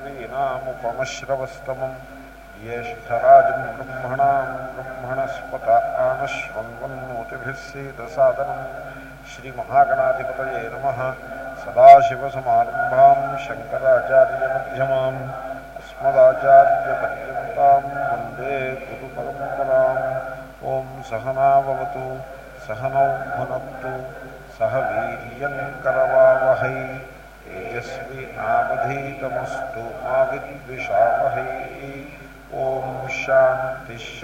श्रीनामुपमश्रवस्तमम् ज्येष्ठराजम् ब्रह्मणाम् ब्रह्मणस्पत आमश्वन्वन्मोतिभिः सीदसादनम् श्रीमहागणाधिपतये नमः सदाशिवसमारम्भाम् शङ्कराचार्यमध्यमाम् अस्मदाचार्यपर्यन्ताम् वन्दे गुरुपरम्पराम् ॐ सहनावतु सहनौ भुनक्तु सह वीर्यम् करवावहै नावधीतमस्तु मा विद्विषावहै ॐ शान्तिश्शान्तिश्शान्तिः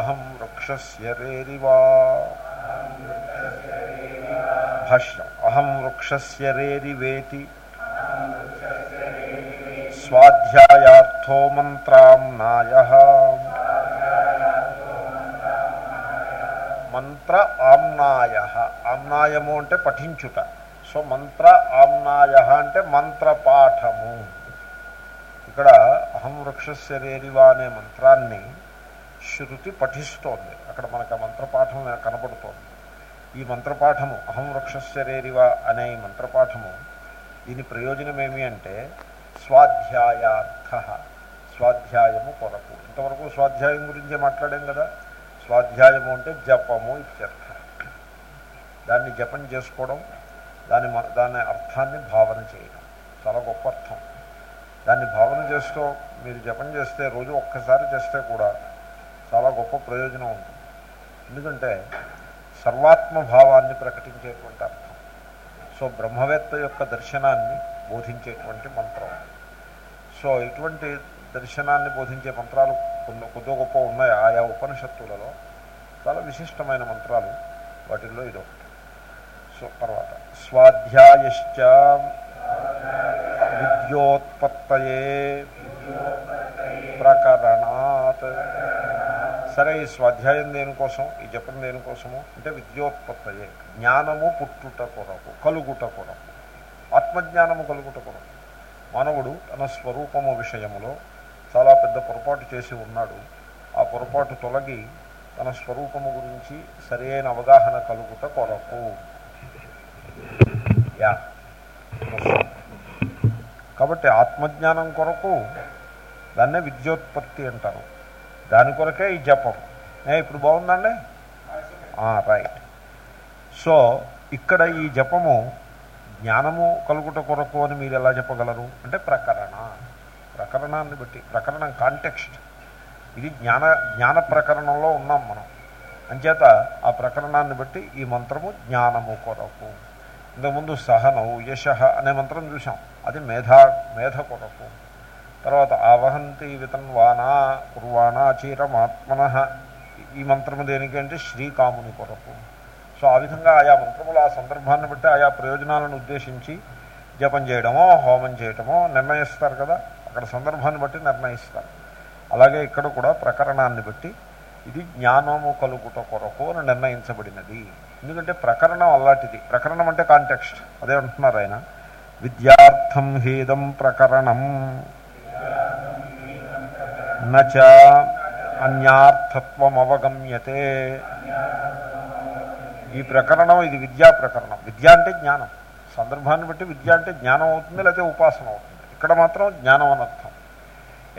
अहं वृक्षस्य रेरिवा भाष्यम् अहं वृक्षस्य रेरिवेति स्वाध्यायार्थो मन्त्राम्नायः మంత్ర ఆమ్నాయ ఆమ్నాయము అంటే పఠించుట సో మంత్ర ఆమ్నాయ అంటే మంత్రపాఠము. ఇక్కడ అహం వృక్షస్య రేరివా అనే మంత్రాన్ని శృతి పఠిస్తోంది. అక్కడ మనకు ఆ మంత్రపాఠం కనబడుతోంది. ఈ మంత్రపాఠము అహం వృక్షస్య రేరివా అనే ఈ మంత్రపాఠము దీని ప్రయోజనం ఏమి అంటే స్వాధ్యాయార్థ స్వాధ్యాయము కొరకు. ఇంతవరకు స్వాధ్యాయం గురించే మాట్లాడాం కదా. స్వాధ్యాయము అంటే జపము ఇత్యర్థ. దాన్ని జపం చేసుకోవడం దాని దాని అర్థాన్ని భావన చేయడం. చాలా గొప్ప అర్థం. దాన్ని భావన చేస్తూ మీరు జపం చేస్తే రోజు ఒక్కసారి చేస్తే కూడా చాలా గొప్ప ప్రయోజనం ఉంటుంది. ఎందుకంటే సర్వాత్మ భావాన్ని ప్రకటించేటువంటి అర్థం. సో బ్రహ్మవేత్త యొక్క దర్శనాన్ని బోధించేటువంటి మంత్రం. సో ఇటువంటి దర్శనాన్ని బోధించే మంత్రాలు కొన్ని కొద్దో గొప్ప ఉన్నాయి. ఆయా ఉపనిషత్తులలో చాలా విశిష్టమైన మంత్రాలు వాటిల్లో ఇది ఒకటి సో తర్వాత. స్వాధ్యాయశ్చ విద్యోత్పత్తయే ప్రకరణాత్ సరే ఈ స్వాధ్యాయం దేనికోసం ఈ జపం దేనికోసము అంటే విద్యోత్పత్తయే. జ్ఞానము పుట్టుట కొరకు కలుగుట కొరకు. ఆత్మజ్ఞానము కలుగుట కొరకు. మానవుడు తన స్వరూపము విషయములో చాలా పెద్ద పొరపాటు చేసి ఉన్నాడు. ఆ పొరపాటు తొలగి తన స్వరూపము గురించి సరైన అవగాహన కలుగుట కొరకు. యా. కాబట్టి ఆత్మజ్ఞానం కొరకు దాన్నే విద్యోత్పత్తి అంటారు. దాని కొరకే ఈ జపం. ఏ ఇప్పుడు బాగుందండి? రైట్. సో ఇక్కడ ఈ జపము జ్ఞానము కలుగుట కొరకు అని మీరు ఎలా చెప్పగలరు? అంటే ప్రకరణ. ప్రకరణాన్ని బట్టి ప్రకరణం కాంటెక్స్ట్ ఇది జ్ఞాన జ్ఞాన ప్రకరణంలో ఉన్నాం మనం. అంచేత ఆ ప్రకరణాన్ని బట్టి ఈ మంత్రము జ్ఞానము కొరకు. ఇంతకుముందు సహనవు యశ అనే మంత్రం చూసాం అది మేధా మేధ కొరకు. తర్వాత ఆవహంతి వితన్వానా కుర్వాణా చీరమాత్మన. ఈ మంత్రము దేనికంటే శ్రీకాముని కొరకు. సో ఆ విధంగా ఆయా మంత్రములు ఆ సందర్భాన్ని బట్టి ఆయా ప్రయోజనాలను ఉద్దేశించి జపం చేయడమో హోమం చేయడమో నిర్ణయిస్తారు కదా. అక్కడ సందర్భాన్ని బట్టి నిర్ణయిస్తారు. అలాగే ఇక్కడ కూడా ప్రకరణాన్ని బట్టి ఇది జ్ఞానము కలుగుట కొరకు అని నిర్ణయించబడినది. ఎందుకంటే ప్రకరణం అలాంటిది ప్రకరణం అంటే కాంటెక్స్ట్ అదే అంటున్నారు ఆయన. విద్యార్థం హేదం ప్రకరణం. నచ అన్యార్థత్వం అవగమ్యతే ఈ ప్రకరణం ఇది విద్యా ప్రకరణం. విద్య అంటే జ్ఞానం. సందర్భాన్ని బట్టి విద్య అంటే జ్ఞానం అవుతుంది లేకపోతే ఉపాసన అవుతుంది. ఇక్కడ మాత్రం జ్ఞానం అనర్థం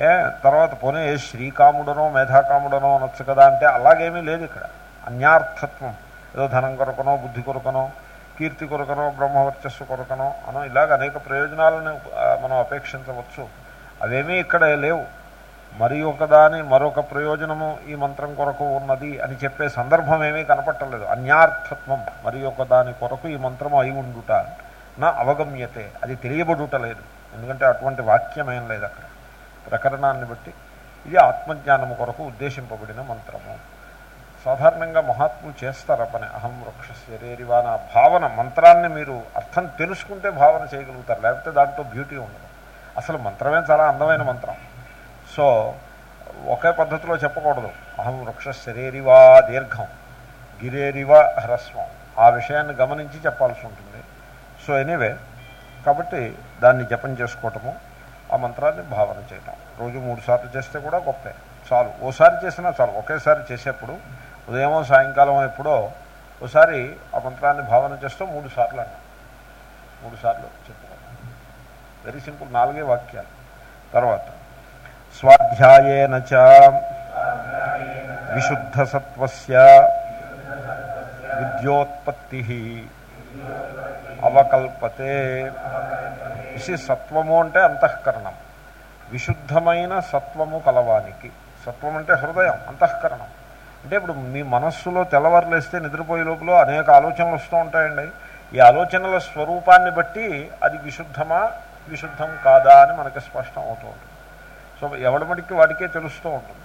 ఏ తర్వాత పోనీ శ్రీకాముడనో మేధాకాముడనో అనొచ్చు కదా అంటే అలాగేమీ లేదు ఇక్కడ. అన్యార్థత్వం. ఏదో ధనం కొరకనో బుద్ధి కొరకనో కీర్తి కొరకనో బ్రహ్మవర్చస్సు కొరకనో అనో ఇలాగ అనేక ప్రయోజనాలను మనం అపేక్షించవచ్చు. అవేమీ ఇక్కడ లేవు. మరి ఒకదాని మరొక ప్రయోజనము ఈ మంత్రం కొరకు ఉన్నది అని చెప్పే సందర్భం ఏమీ కనపట్టలేదు. అన్యార్థత్వం మరి ఒకదాని కొరకు ఈ మంత్రము అయి ఉండుట నా అవగమ్యతే. అది తెలియబడుట లేదు. ఎందుకంటే అటువంటి వాక్యం ఏం లేదు అక్కడ. ప్రకరణాన్ని బట్టి ఇది ఆత్మజ్ఞానము కొరకు ఉద్దేశింపబడిన మంత్రము. సాధారణంగా మహాత్ములు చేస్తారు పని అహం వృక్ష శరీరివాన భావన. మంత్రాన్ని మీరు అర్థం తెలుసుకుంటే భావన చేయగలుగుతారు. లేకపోతే దాంట్లో బ్యూటీ ఉండదు. అసలు మంత్రమే చాలా అందమైన మంత్రం. సో ఒకే పద్ధతిలో చెప్పకూడదు. అహం వృక్ష శరీరివా దీర్ఘం గిరేరివా హ్రస్వం. ఆ విషయాన్ని గమనించి చెప్పాల్సి ఉంటుంది. సో ఎనీవే కాబట్టి దాన్ని జపం చేసుకోవటము ఆ మంత్రాన్ని భావన చేయటం. రోజు మూడు సార్లు చేస్తే కూడా గొప్పే. చాలు. ఓసారి చేసినా చాలు. ఒకేసారి చేసేప్పుడు ఉదయమో సాయంకాలం ఎప్పుడో ఒకసారి ఆ మంత్రాన్ని భావన చేస్తూ మూడు సార్లు అన్నాం మూడు సార్లు చెప్పుకోండి వెరీ సింపుల్ నాలుగే వాక్యాలు. తర్వాత స్వాధ్యాయేన చ విశుద్ధసత్వస్య విద్యోత్పత్తి అవకల్పతే. ఇసి సత్వము అంటే అంతఃకరణం. విశుద్ధమైన సత్వము కలవానికి. సత్వం అంటే హృదయం అంతఃకరణం. అంటే ఇప్పుడు మీ మనస్సులో తెల్లవారులేస్తే నిద్రపోయే లోపల అనేక ఆలోచనలు వస్తూ ఉంటాయండి. ఈ ఆలోచనల స్వరూపాన్ని బట్టి అది విశుద్ధమా విశుద్ధం కాదా అని మనకి స్పష్టం అవుతూ ఉంటుంది. సో ఎవడమడికి వాడికే తెలుస్తూ ఉంటుంది.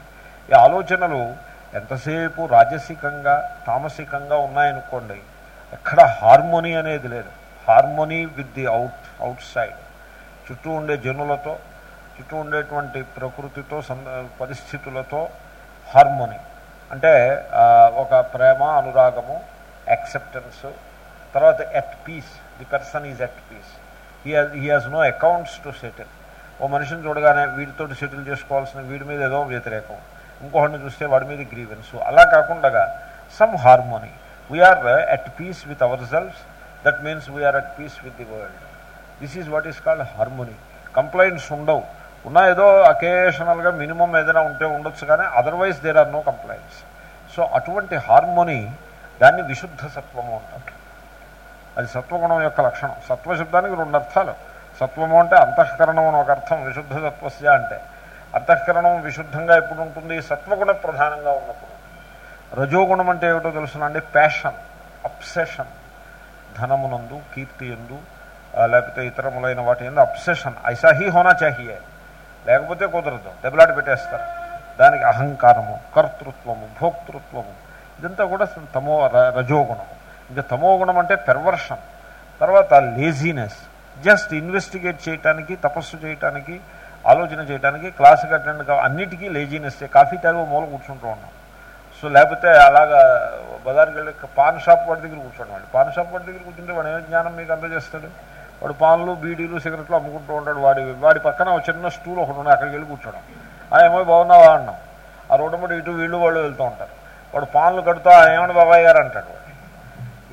ఈ ఆలోచనలు ఎంతసేపు రాజసికంగా తామసికంగా ఉన్నాయనుకోండి ఎక్కడ హార్మోనీ అనేది లేదు. Harmony with the out outside. చుట్టూ ఉండే జనులతో చుట్టూ ఉండేటువంటి ప్రకృతితో పరిస్థితులతో హార్మోనీ. అంటే ఒక ప్రేమ అనురాగము యాక్సెప్టెన్స్ తర్వాత at peace the person is at peace he he has no accounts to settle ఓ మనిషిని చూడగానే వీడితో సెటిల్ చేసుకోవాల్సిన వీడి మీద ఏదో వ్యతిరేకం. ఇంకొకటిని చూస్తే వాడి మీద గ్రీవెన్స్ అలా కాకుండా some harmony we are at peace with our self that means we are at peace with the world this is what is called harmony complaints ఉండవు. ఉన్నా ఏదో అకేషనల్గా మినిమం ఏదైనా ఉంటే ఉండొచ్చు కానీ otherwise there are no complaints so అటువంటి harmony దాన్ని విశుద్ధ సత్వము అంటారు. అది సత్వగుణం యొక్క లక్షణం. సత్వశబ్దానికి రెండు అర్థాలు. సత్వము అంటే అంతఃకరణం అని ఒక అర్థం విశుద్ధ సత్వస్య అంటే. అంతఃకరణం విశుద్ధంగా ఎప్పుడు ఉంటుంది? సత్వగుణ ప్రధానంగా ఉన్నప్పుడు. రజోగుణం అంటే ఏమిటో తెలుసునండి? ప్యాషన్ అప్సెషన్ ధనమునందు కీర్తి ఎందు లేకపోతే ఇతరములైన వాటి ఎందు అప్సెషన్ ఐసా హీ హోనా చాహియే. లేకపోతే కుదరదు. దెబ్బలాట పెట్టేస్తారు. దానికి అహంకారము కర్తృత్వము భోక్తృత్వము ఇదంతా కూడా తమో రజోగుణము. ఇంకా తమో గుణం అంటే పెర్వర్షన్. తర్వాత లేజీనెస్. జస్ట్ ఇన్వెస్టిగేట్ చేయటానికి తపస్సు చేయటానికి ఆలోచన చేయడానికి క్లాసుకి అటెండ్ కా అన్నిటికీ లేజీనెస్ కాఫీ తాగి మూల కూర్చుంటూ ఉన్నాం. సో లేకపోతే అలాగా బజార్కి వెళ్ళి పాన్ షాప్ వాడి దగ్గర కూర్చోండి. పాన్ షాప్ వాడి దగ్గర కూర్చుంటే వాడు ఏ జ్ఞానం మీకు అందజేస్తాడు? వాడు పాన్లు బీడీలు సిగరెట్లు అమ్ముకుంటూ ఉంటాడు వాడి వాడి పక్కన ఒక చిన్న స్టూల్ ఒకటి ఉన్నాయి అక్కడికి వెళ్ళి కూర్చోడం. ఆ ఏమో బాగున్నావా? అన్నాం. ఆ రోడ్డు మీద ఇటు వీళ్ళు వాళ్ళు వెళ్తూ ఉంటారు. వాడు పాన్లు కడుతూ ఏమని బాబాయ్ గారు? అంటాడు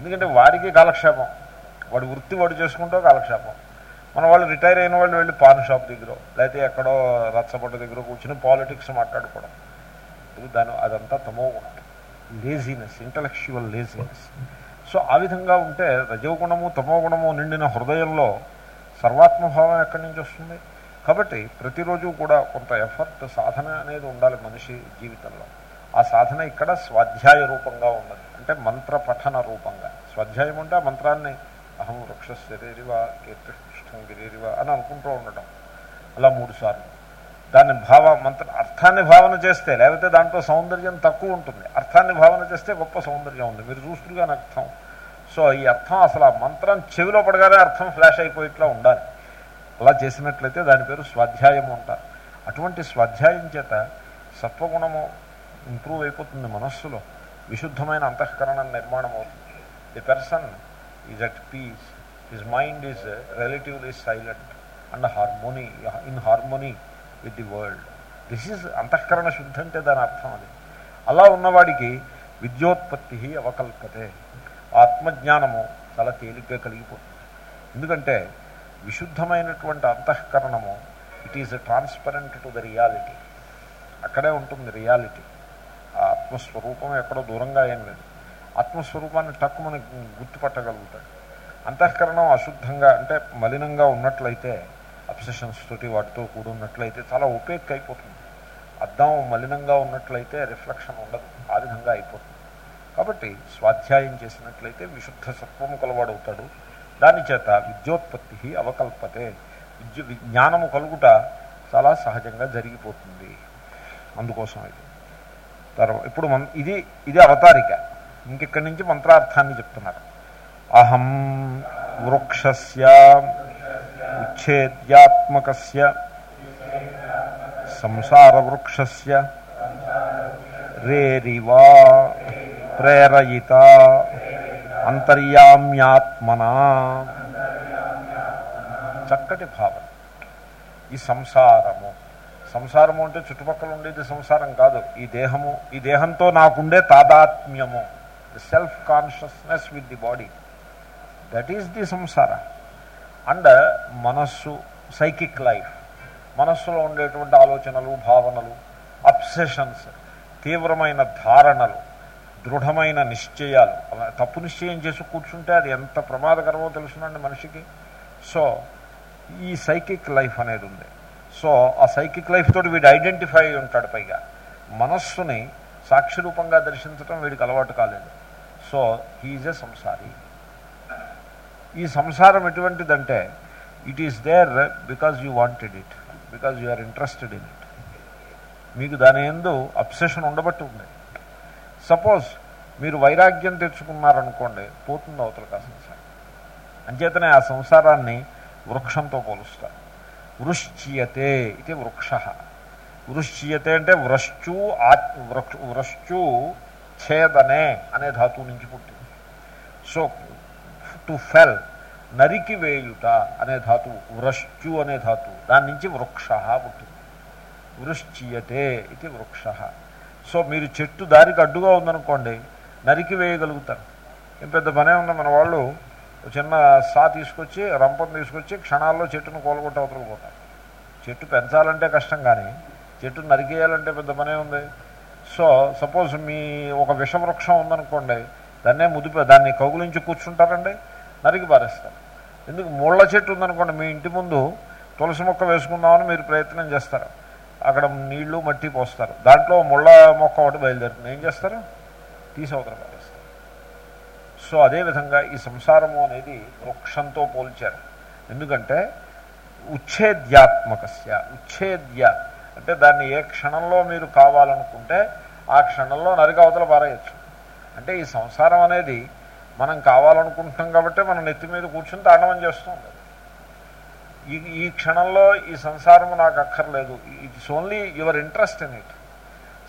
ఎందుకంటే వాడికి కాలక్షేపం. వాడు వృత్తి వాడు చేసుకుంటూ కాలక్షేపం. మన వాళ్ళు రిటైర్ అయిన వాళ్ళు వెళ్ళి పాన్ షాప్ దగ్గర లేకపోతే ఎక్కడో రచ్చబడ్డ దగ్గర కూర్చుని పాలిటిక్స్ మాట్లాడుకోవడం. దాని అదంతా తమో ఉంటుంది లేజినెస్ ఇంటలెక్చువల్ లేజినెస్ సో ఆ విధంగా ఉంటే రజోగుణము తమో గుణము నిండిన హృదయంలో సర్వాత్మభావం ఎక్కడి నుంచి వస్తుంది? కాబట్టి ప్రతిరోజు కూడా కొంత ఎఫర్ట్ సాధన అనేది ఉండాలి మనిషి జీవితంలో. ఆ సాధన ఇక్కడ స్వాధ్యాయ రూపంగా ఉన్నది. అంటే మంత్ర పఠన రూపంగా. స్వాధ్యాయం అంటే ఆ మంత్రాన్ని అహం వృక్ష శరీరివా కీర్తిష్టం గిరీరివా అని అనుకుంటూ ఉండటం. అలా మూడుసార్లు దాన్ని భావ మంత్ర అర్థాన్ని భావన చేస్తే లేకపోతే దాంట్లో సౌందర్యం తక్కువ ఉంటుంది. అర్థాన్ని భావన చేస్తే గొప్ప సౌందర్యం ఉంది. మీరు చూస్తుగానే అర్థం సో ఈ అర్థం అసలు ఆ మంత్రం చెవిలో పడగానే అర్థం ఫ్లాష్ అయిపోయేట్లా ఉండాలి. అలా చేసినట్లయితే దాని పేరు స్వాధ్యాయం అంటారు. అటువంటి స్వాధ్యాయం చేత సత్వగుణము ఇంప్రూవ్ అయిపోతుంది మనస్సులో. విశుద్ధమైన అంతఃకరణం నిర్మాణం అవుతుంది. The person is at peace his mind is relatively silent and harmony in harmony with the world this is అంతఃకరణ శుద్ధి అంటే దాని అర్థం అది. అలా ఉన్నవాడికి విద్యోత్పత్తి అవకల్పతే. ఆత్మజ్ఞానము చాలా తేలిగ్గా కలిగిపోతుంది. ఎందుకంటే విశుద్ధమైనటువంటి అంతఃకరణము it is transparent to the reality అక్కడే ఉంటుంది రియాలిటీ ఆ ఆత్మస్వరూపం ఎక్కడో దూరంగా ఏం లేదు. ఆత్మస్వరూపాన్ని టక్కు మనకి గుర్తుపట్టగలుగుతాడు. అంతఃకరణం అశుద్ధంగా అంటే మలినంగా ఉన్నట్లయితే అబ్సెషన్స్ తోటి వాటితో కూడున్నట్లయితే చాలా ఉపేక్ అయిపోతుంది అద్దం మలినంగా ఉన్నట్లయితే రిఫ్లెక్షన్ ఉండదు. ఆ విధంగా అయిపోతుంది. కాబట్టి స్వాధ్యాయం చేసినట్లయితే విశుద్ధ సత్వము కలవాడవుతాడు. దాని చేత విద్యోత్పత్తి అవకల్పతే. విద్యు విజ్ఞానము కలుగుట చాలా సహజంగా జరిగిపోతుంది. అందుకోసం ఇది. తర్వాత ఇప్పుడు మన ఇది ఇది అవతారిక. ఇంకెక్కడి నుంచి మంత్రార్థాన్ని చెప్తున్నారు. అహం వృక్షస్య ఉచ్ఛేద్యాత్మకస్య సంసార వృక్షస్య రేరివా ప్రేరయిత అంతర్యామ్యాత్మనా. చక్కటి భావన. ఈ సంసారము. సంసారము అంటే చుట్టుపక్కల ఉండేది సంసారం కాదు. ఈ దేహము ఈ దేహంతో నాకుండే తాదాత్మ్యము. The self consciousness with the body that is the సంసార అండ్ మనస్సు సైకిక్ లైఫ్ మనస్సులో ఉండేటువంటి ఆలోచనలు భావనలు అప్సెషన్స్ తీవ్రమైన ధారణలు. దృఢమైన నిశ్చయాలు. అలా తప్పు నిశ్చయం చేసి కూర్చుంటే అది ఎంత ప్రమాదకరమో తెలుసునండి మనిషికి. సో ఈ సైకిక్ లైఫ్ అనేది ఉంది. సో ఆ సైకిక్ లైఫ్ తోటి వీడు ఐడెంటిఫై అయి ఉంటాడు పైగా. మనస్సుని సాక్షిరూపంగా దర్శించడం వీడికి అలవాటు కాలేదు. సో హీజ్ ఎ సంసారి. ఈ సంసారం ఎటువంటిదంటే it is there because you wanted it because you are interested in it మీకు దాని ఎందు అప్సెషన్ ఉండబట్టి ఉంది. సపోజ్ మీరు వైరాగ్యం తెచ్చుకున్నారనుకోండి పోతుంది అవతలకి ఆ సంసారం అంచేతనే ఆ సంసారాన్ని వృక్షంతో పోలుస్తారు. వృశ్చియతే ఇది వృక్ష. వృశ్చియతే అంటే వ్రశ్చు ఆ ఛేదనే అనే ధాతువు నుంచి పుట్టింది. సో టు ఫెల్ నరికి వేయుట అనే ధాతువు వ్రశ్చు అనే ధాతువు దాని నుంచి వృక్ష పుట్టింది. వృశ్చియతే ఇది వృక్ష. సో మీరు చెట్టు దారికి అడ్డుగా ఉందనుకోండి నరికి వేయగలుగుతారు. ఏం పెద్ద పనే ఉంది మన వాళ్ళు చిన్న సా తీసుకొచ్చి రంపం తీసుకొచ్చి క్షణాల్లో చెట్టును కోలుగొట్టి అవతలకు పోతారు. చెట్టు పెంచాలంటే కష్టం కానీ చెట్టు నరికేయాలంటే పెద్ద పనే ఉంది. సో సపోజ్ మీ ఒక విషవృక్షం ఉందనుకోండి దాన్నే ముదిపే దాన్ని కౌగులించి కూర్చుంటారండి నరికి పారేస్తారు. ఎందుకు? ముళ్ళ చెట్టు ఉందనుకోండి మీ ఇంటి ముందు తులసి మొక్క వేసుకుందామని మీరు ప్రయత్నం చేస్తారు. అక్కడ నీళ్ళు మట్టి పోస్తారు. దాంట్లో ముళ్ళ మొక్క ఒకటి బయలుదేరుతుంది. ఏం చేస్తారు? తీసవతల పారేస్తారు సో అదేవిధంగా ఈ సంసారము అనేది వృక్షంతో పోల్చారు. ఎందుకంటే ఉచ్ఛేద్యాత్మకస్య ఉచ్ఛేద్య. అంటే దాన్ని ఏ క్షణంలో మీరు కావాలనుకుంటే ఆ క్షణంలో నరికి అవతల పారేయచ్చు. అంటే ఈ సంసారం అనేది మనం కావాలనుకుంటున్నాం కాబట్టి మనం నెత్తి మీద కూర్చుని తాండవం చేస్తుంది ఈ ఈ క్షణంలో ఈ సంసారము నాకు అక్కర్లేదు. It's only your interest in it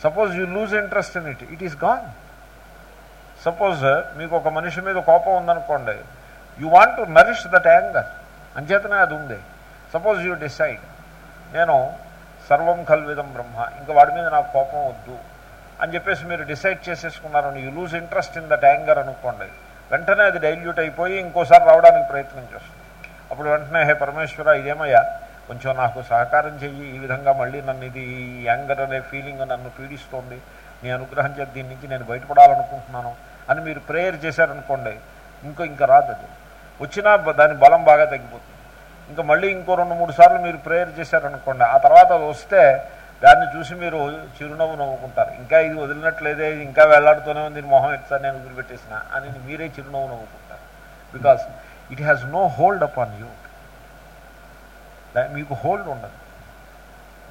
suppose you lose interest in it it is gone suppose మీకు ఒక మనిషి మీద కోపం ఉందనుకోండి you want to nourish that anger అంచేతనే అది ఉంది. సపోజ్ యూ డిసైడ్ నేను సర్వం కల్విదం బ్రహ్మ ఇంకా వాడి మీద నాకు కోపం వద్దు అని చెప్పేసి మీరు decide చేసేసుకున్నారని you lose interest in that anger అనుకోండి వెంటనే అది డైల్యూట్ అయిపోయి ఇంకోసారి రావడానికి ప్రయత్నం చేస్తుంది. అప్పుడు వెంటనే హే పరమేశ్వర ఇదేమయ్యా? కొంచెం నాకు సహకారం చెయ్యి. ఈ విధంగా మళ్ళీ నన్ను ఇది ఈ యాంగర్ అనే ఫీలింగ్ నన్ను పీడిస్తోంది. నీ అనుగ్రహం చేతి దీని నుంచి నేను బయటపడాలనుకుంటున్నాను అని మీరు ప్రేయర్ చేశారనుకోండి ఇంకో ఇంకా రాదు అది. వచ్చినా దాని బలం బాగా తగ్గిపోతుంది. ఇంకా మళ్ళీ ఇంకో రెండు మూడు సార్లు మీరు ప్రేయర్ చేశారనుకోండి ఆ తర్వాత అది వస్తే దాన్ని చూసి మీరు చిరునవ్వు నవ్వుకుంటారు. ఇంకా ఇది వదిలినట్లేదే ఇది ఇంకా వెళ్ళాడుతూనే ఉంది మొహం ఎట్లా నేను వదిలిపెట్టేసిన అని మీరే చిరునవ్వు నవ్వుకుంటారు. Because it has no hold up on you మీకు హోల్డ్ ఉండదు.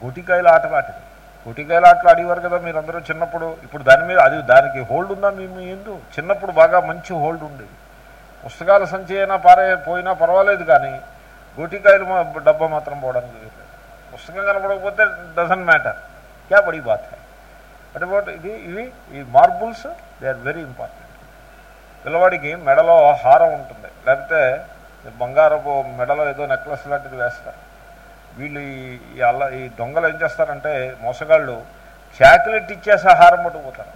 గోటికాయల ఆట వాటిది. గోటికాయల ఆటలు ఆడేవారు కదా మీరందరూ చిన్నప్పుడు. ఇప్పుడు దాని మీద అది దానికి హోల్డ్ ఉందా మీ మీ ఎందు? చిన్నప్పుడు బాగా మంచి హోల్డ్ ఉండేది. పుస్తకాల సంచి అయినా పారే పోయినా పర్వాలేదు కానీ గోటికాయలు డబ్బా మాత్రం పోవడానికి లేదు పుస్తకం కనపడకపోతే డజన్ మ్యాటర్ క్యా బడి బాత్ హై బట్ అబౌట్ ఇది? ఇవి? ఈ marbles they are very important పిల్లవాడికి మెడలో హారం ఉంటుంది. లేకపోతే బంగారపు మెడలో ఏదో నెక్లెస్ లాంటిది వేస్తారు. వీళ్ళు ఈ అల్ల ఈ దొంగలు ఏం చేస్తారంటే మోసగాళ్ళు చాక్లెట్ ఇచ్చేసి ఆహారం హారం పట్టుకుపోతారు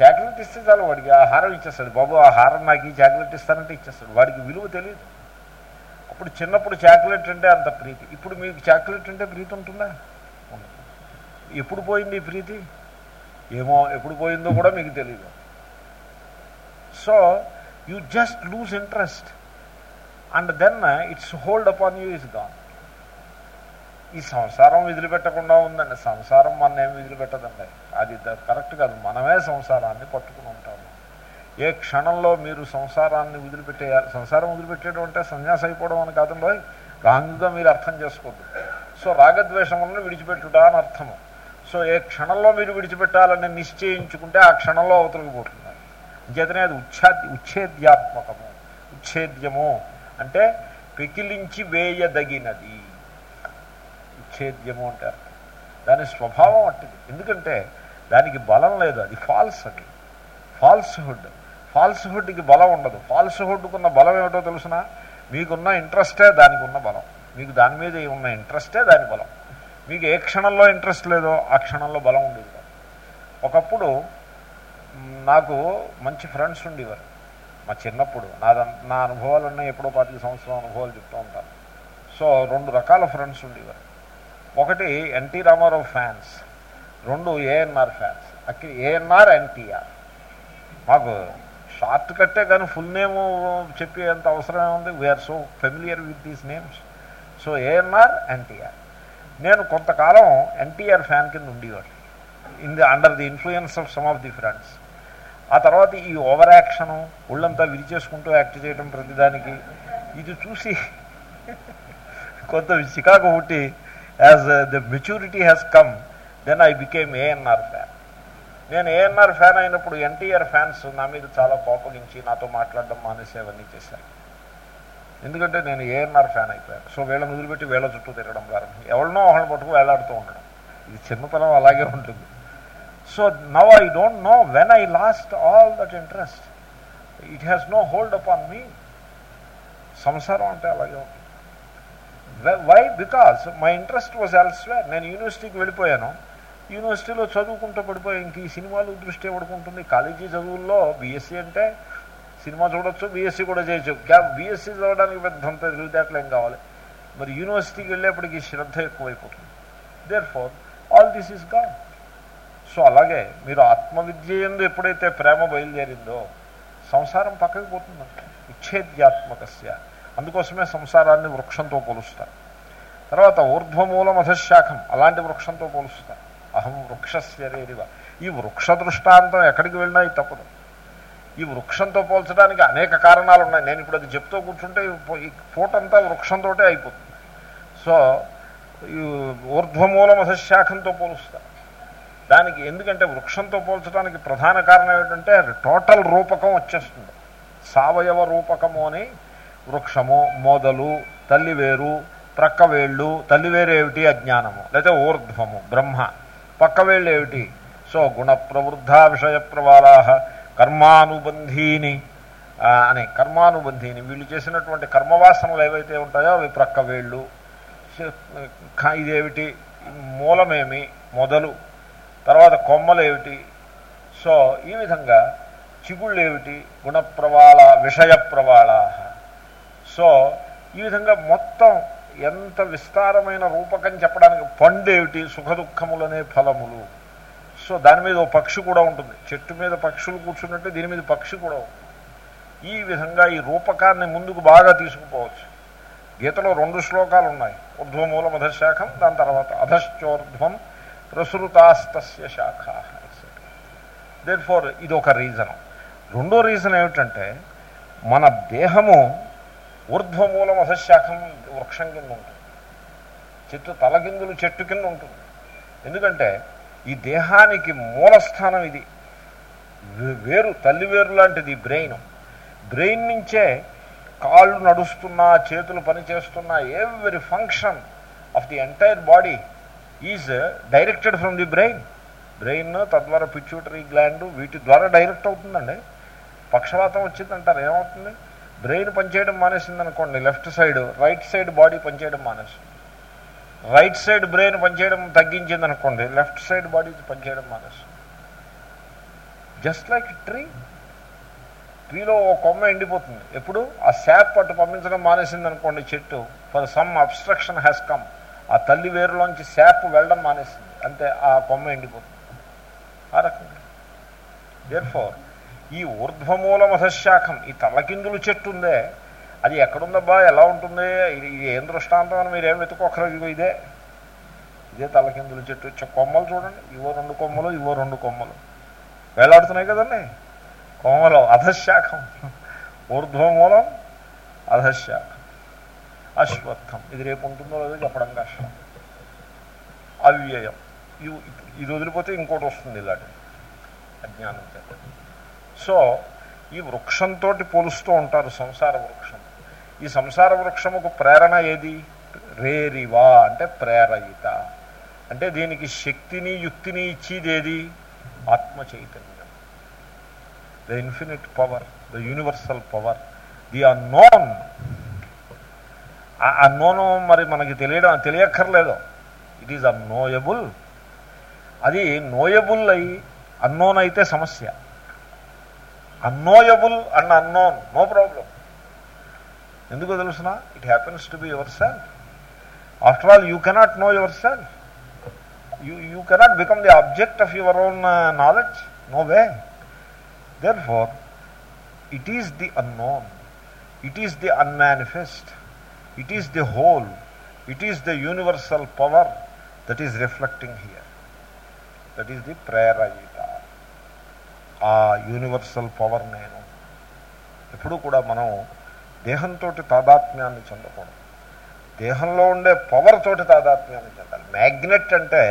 చాక్లెట్ ఇస్తే చాలు వాడికి ఆ హారం ఇచ్చేస్తాడు. బాబు ఆ హారం నాకు ఈ చాక్లెట్ ఇస్తానంటే ఇచ్చేస్తాడు. వాడికి విలువ తెలియదు అప్పుడు చిన్నప్పుడు చాక్లెట్ అంటే అంత ప్రీతి. ఇప్పుడు మీకు చాక్లెట్ అంటే ప్రీతి ఉంటుందా? ఎప్పుడు పోయింది ఈ ప్రీతి? ఏమో ఎప్పుడు పోయిందో కూడా మీకు తెలియదు so you just lose interest and then its hold upon you is gone ఈ సంసారం విదిలిపెట్టకుండా ఉందండి. సంసారం మన విదిలిపెట్టదండి. అది కరెక్ట్ కాదు. మనమే సంసారాన్ని పట్టుకుని ఉంటాము. ఏ క్షణంలో మీరు సంసారాన్ని వదిలిపెట్టేయాలి? సంసారం వదిలిపెట్టేయడం అంటే సన్యాసం అయిపోవడం అని కాదండి రాంగ్గా మీరు అర్థం చేసుకోద్దు సో రాగద్వేషములను విడిచిపెట్టుట అని అర్థము. సో ఏ క్షణంలో మీరు విడిచిపెట్టాలని నిశ్చయించుకుంటే ఆ క్షణంలో అవతలకి పోతుంది. ఇంకేతనే అది ఉచ్ఛా ఉచ్ఛేద్యాత్మకము. ఉచ్ఛేద్యము అంటే పికిలించి వేయదగినది. ఉచ్ఛేద్యము అంటే అర్థం. దాని స్వభావం అట్టిది. ఎందుకంటే దానికి బలం లేదు. అది ఫాల్స్ అది ఫాల్స్హుడ్ ఫాల్స్హుడ్కి బలం ఉండదు. ఫాల్స్హుడ్కున్న బలం ఏమిటో తెలుసిన? మీకున్న ఇంట్రెస్టే దానికి ఉన్న బలం. మీకు దాని మీద ఉన్న ఇంట్రెస్టే దాని బలం. మీకు ఏ క్షణంలో ఇంట్రెస్ట్ లేదో ఆ క్షణంలో బలం ఉండేది ఒకప్పుడు నాకు మంచి ఫ్రెండ్స్ ఉండేవారు. మా చిన్నప్పుడు నాద నా అనుభవాలన్నీ ఎప్పుడో పాతిక సంవత్సరం అనుభవాలు చెప్తూ ఉంటాను సో రెండు రకాల ఫ్రెండ్స్ ఉండేవారు. ఒకటి ఎన్టీ రామారావు ఫ్యాన్స్ రెండు ఏఎన్ఆర్ ఫ్యాన్స్ అక్కడ ఏఎన్ఆర్ ఎన్టీఆర్ మాకు షార్ట్ కట్టే కానీ ఫుల్ నేమ్ చెప్పేంత అవసరమే ఉంది we are so familiar with these names so ANR NTR నేను కొంతకాలం ఎన్టీఆర్ ఫ్యాన్ కింద ఉండేవాడు in the under the influence of some of the friends ఆ తర్వాత ఈ ఓవర్ యాక్షను ఒళ్ళంతా విరిచేసుకుంటూ యాక్ట్ చేయడం ప్రతిదానికి ఇది చూసి కొంత చికాకు పుట్టి as the maturity has come then I became ANR fan నేను ఏఎన్ఆర్ ఫ్యాన్ అయినప్పుడు ఎన్టీఆర్ ఫ్యాన్స్ నా మీద చాలా కోపగించి నాతో మాట్లాడడం మానేసి అవన్నీ చేశాను ఎందుకంటే నేను ఏఎన్ఆర్ ఫ్యాన్ అయిపోయాను. సో వీళ్ళని వదిలిపెట్టి వీళ్ళ చుట్టూ తిరగడం ప్రారంభం. ఎవరినో ఒకళ్ళని పట్టుకు వేలాడుతూ ఉండడం. ఇది చిన్నతనం అలాగే ఉంటుంది. So now I don't know when I lost all that interest it has no hold up on me సంసారం అంటే అలాగే ఉంటుంది why because my interest was elsewhere నేను యూనివర్సిటీకి వెళ్ళిపోయాను. యూనివర్సిటీలో చదువుకుంటూ పడిపోయి ఇంక ఈ సినిమాలు దృష్టి పడుకుంటుంది. కాలేజీ చదువుల్లో బీఎస్సీ అంటే సినిమా చూడొచ్చు బీఎస్సీ కూడా చేయొచ్చు. క్యా బీఎస్సీ చదవడానికి పెద్దంత తెలివితేటలు ఏం కావాలి? మరి యూనివర్సిటీకి వెళ్ళేప్పటికి శ్రద్ధ ఎక్కువైపోతుంది. Therefore all this is God so అలాగే మీరు ఆత్మవిద్య ఎందు ఎప్పుడైతే ప్రేమ బయలుదేరిందో సంసారం పక్కకి పోతుందంట విచ్ఛేద్యాత్మకస్య. అందుకోసమే సంసారాన్ని వృక్షంతో పోలుస్తారు. తర్వాత ఊర్ధ్వమూల మధశాఖం అలాంటి వృక్షంతో పోలుస్తారు. అహం వృక్షస్య ఈ వృక్ష దృష్టాంతం ఎక్కడికి వెళ్ళినా ఇది తప్పదు. ఈ వృక్షంతో పోల్చడానికి అనేక కారణాలు ఉన్నాయి. నేను ఇప్పుడు అది చెప్తూ కూర్చుంటే ఈ ఫోటంతా వృక్షంతో అయిపోతుంది. సో ఈ ఊర్ధ్వమూల మధశాఖంతో పోలుస్తారు. దానికి ఎందుకంటే వృక్షంతో పోల్చడానికి ప్రధాన కారణం ఏమిటంటే టోటల్ రూపకం వచ్చేస్తుంది. సావయవ రూపకము అని వృక్షము మొదలు తల్లివేరు ప్రక్కవేళ్ళు తల్లివేరేమిటి అజ్ఞానము. లేదా ఊర్ధ్వము బ్రహ్మ. పక్కవేళ్ళు ఏమిటి? సో గుణ ప్రవృద్ధ విషయ ప్రవాలా కర్మానుబంధీని అని కర్మానుబంధీని. వీళ్ళు చేసినటువంటి కర్మవాసనలు ఏవైతే ఉంటాయో అవి ప్రక్కవేళ్ళు. ఇదేమిటి? మూలమేమి? మొదలు. తర్వాత కొమ్మలేమిటి? సో ఈ విధంగా చిగుళ్ళు ఏమిటి గుణప్రవాళ విషయ ప్రవాళ సో ఈ విధంగా మొత్తం ఎంత విస్తారమైన రూపకం చెప్పడానికి పండు ఏమిటి సుఖదుఖములనే ఫలములు. సో దాని మీద ఓ పక్షి కూడా ఉంటుంది. చెట్టు మీద పక్షులు కూర్చున్నట్టు దీని మీద పక్షి కూడా ఉంటుంది. ఈ విధంగా ఈ రూపకాన్ని ముందుకు బాగా తీసుకుపోవచ్చు. గీతలో రెండు శ్లోకాలు ఉన్నాయి ఊర్ధ్వమూలం అధశాఖం దాని తర్వాత అధశ్చోర్ధ్వం ప్రసృతాస్తస్య శాఖ దేర్ ఫోర్ ఇది ఒక రీజన్ రెండో రీజన్ ఏమిటంటే మన దేహము ఊర్ధ్వమూల మధశాఖం వృక్షం కింద ఉంటుంది. చెట్టు తలగిందులు చెట్టు కింద ఉంటుంది. ఎందుకంటే ఈ దేహానికి మూలస్థానం ఇది. వేరు తల్లి వేరు లాంటిది బ్రెయిన్ బ్రెయిన్ నుంచే కాళ్ళు నడుస్తున్నా చేతులు పనిచేస్తున్నా every function of the entire body is directed from the brain. Brain తద్వారా పిచ్యూటరీ గ్లాండ్ వీటి ద్వారా డైరెక్ట్ అవుతుందండి. పక్షవాతం వచ్చిందంటారు ఏమవుతుంది? బ్రెయిన్ పనిచేయడం మానేసింది అనుకోండి left side right side body పనిచేయడం మానేసింది రైట్ సైడ్ బ్రెయిన్ పనిచేయడం తగ్గించింది అనుకోండి లెఫ్ట్ సైడ్ బాడీ పనిచేయడం మానేస్తుంది. Just like tree. ట్రీలో ఓ కొమ్మ ఎండిపోతుంది. ఎప్పుడు? ఆ శాప్ అటు పంపించడం మానేసింది అనుకోండి చెట్టు for some obstruction has come. ఆ తల్లి వేరులోంచి శాప్ వెళ్ళడం మానేస్తుంది అంతే ఆ కొమ్మ ఎండిపోతుంది. ఆ రకంగా. దేర్ ఫోర్ ఈ ఊర్ధ్వమూల మధశాఖం ఈ తలకిందులు చెట్టు ఉందే. అది ఎక్కడుందబ్బా ఎలా ఉంటుంది? ఇది ఇది ఏం దృష్టాంతం అని మీరేం వెతుకోకరు ఇగో ఇదే. ఇదే తలకిందులు చెట్టు. కొమ్మలు చూడండి. ఇవో రెండు కొమ్మలు ఇవో రెండు కొమ్మలు. వేలాడుతున్నాయి కదండి. కొమ్మలు అధశాఖం. ఊర్ధ్వమూలం అధశాఖం. అశ్వత్థం ఇది రేపు ఉంటుందో లేదో చెప్పడం కష్టం. అవ్యయం. ఇది ఇది వదిలిపోతే ఇంకోటి వస్తుంది ఇలాంటి అజ్ఞానం చేత. సో ఈ వృక్షంతో పోలుస్తూ ఉంటారు సంసార వృక్షం. ఈ సంసార వృక్షముకు ప్రేరణ ఏది? రేరివా అంటే ప్రేరయిత. అంటే దీనికి శక్తిని యుక్తిని ఇచ్చేది ఏది ఆత్మ చైతన్యం. The infinite power the universal power the unknown ఆ అన్నోను మరి మనకి తెలియడం తెలియక్కర్లేదు. ఇట్ ఈజ్ అన్నోయబుల్ అది నోయబుల్ అయి అన్నోన్ అయితే సమస్య. Unknowable and unknown no problem ఎందుకు తెలుసిన? It happens to be your self after all you cannot know your self you you cannot become the object of your own knowledge no way therefore it is the unknown it is the unmanifest it is the whole it is the universal power that is reflecting here that is the ప్రేరయిత ఆ universal power నేను. ఎప్పుడు కూడా మనం దేహంతో తాదాత్మ్యాన్ని చెందకూడదు. దేహంలో ఉండే power తోటి తాదాత్మ్యాన్ని చెందాలి. మ్యాగ్నెట్ అంటే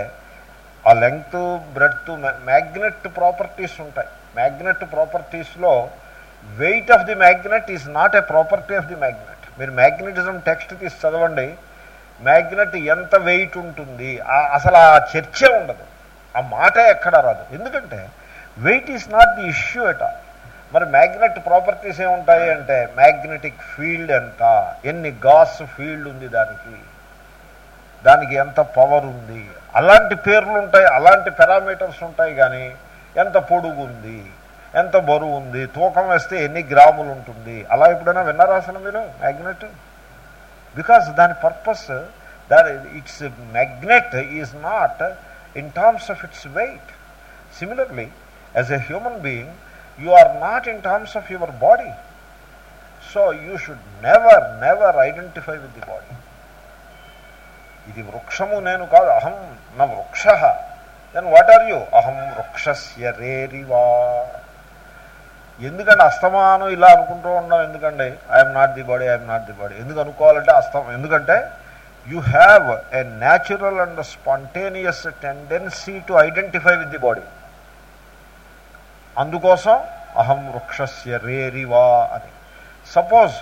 ఆ లెంగ్త్ బ్రెడ్త్ మ్యాగ్నెట్ ప్రాపర్టీస్ ఉంటాయి. Magnet ప్రాపర్టీస్లో weight of the magnet is not a property of the magnet మీరు మ్యాగ్నెటిజం టెక్స్ట్ తీసి చదవండి. మ్యాగ్నెట్ ఎంత వెయిట్ ఉంటుంది? అసలు ఆ చర్చే ఉండదు. ఆ మాట ఎక్కడ రాదు. ఎందుకంటే weight is not the issue at all. మరి మ్యాగ్నెట్ ప్రాపర్టీస్ ఏముంటాయి అంటే మ్యాగ్నెటిక్ ఫీల్డ్ ఎంత? ఎన్ని గాస్ ఫీల్డ్ ఉంది దానికి? దానికి ఎంత పవర్ ఉంది? అలాంటి పేర్లు ఉంటాయి అలాంటి పారామీటర్స్ ఉంటాయి కానీ ఎంత పొడుగు ఉంది? ఎంత బరువు ఉంది తూకం వేస్తే ఎన్ని గ్రాములు ఉంటుంది? అలా ఎప్పుడైనా విన్నారా అసలు మీరు? మ్యాగ్నెట్? బికాస్ దాని పర్పస్ దాని its magnet is not in terms of its weight similarly as a human being you are not in terms of your body so you should never never identify with the body ఇది వృక్షము నేను కాదు అహం నా వృక్ష. Then what are you అహం వృక్షస్య రేరివా. ఎందుకంటే అస్తమానం ఇలా అనుకుంటూ ఉన్నాం ఎందుకంటే I'm not the body I'm not the body ఎందుకు అనుకోవాలంటే అస్తమం ఎందుకంటే you have a natural and spontaneous tendency to identify with the body అందుకోసం అహం వృక్షస్య రేరివా అని. Suppose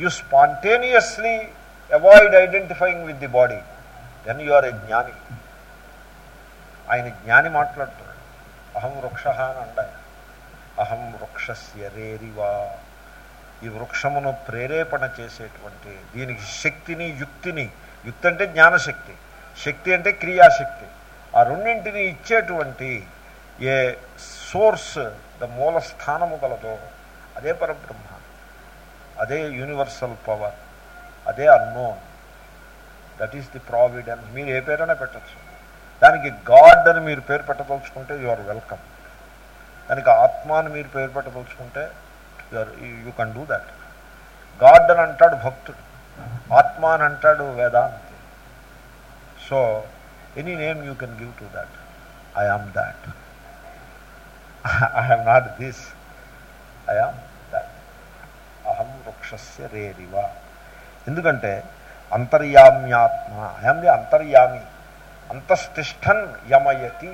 you spontaneously avoid identifying with the body then you are a జ్ఞాని. ఆయన జ్ఞాని మాట్లాడుతున్నాడు. అహం వృక్ష అని అండాయన అహం వృక్షస్య రేరివా ఈ వృక్షమును ప్రేరేపణ చేసేటువంటి దీనికి శక్తిని యుక్తిని యుక్తి అంటే జ్ఞానశక్తి శక్తి అంటే క్రియాశక్తి ఆ రెండింటిని ఇచ్చేటువంటి ఏ సోర్స్ ద మూల స్థానము గలదో అదే పరబ్రహ్మ అదే యూనివర్సల్ పవర్ అదే unknown. That is the providence. మీరు ఏ పేరైనా పెట్టచ్చు. దానికి గాడ్ అని మీరు పేరు పెట్టదలుచుకుంటే యు ఆర్ వెల్కమ్. దానికి ఆత్మ అని మీరు పేరు పెట్టదలుచుకుంటే you you can do that God అని అంటాడు భక్తుడు. ఆత్మ అని అంటాడు వేదాంతి. So any name you can give to that I am that I am not this I am that అహం వృక్షస్య రేరివ. ఎందుకంటే అంతర్యామ్యాత్మ ఐఎమ్ ది అంతర్యామి. అంతస్తిష్టన్ యమయతి.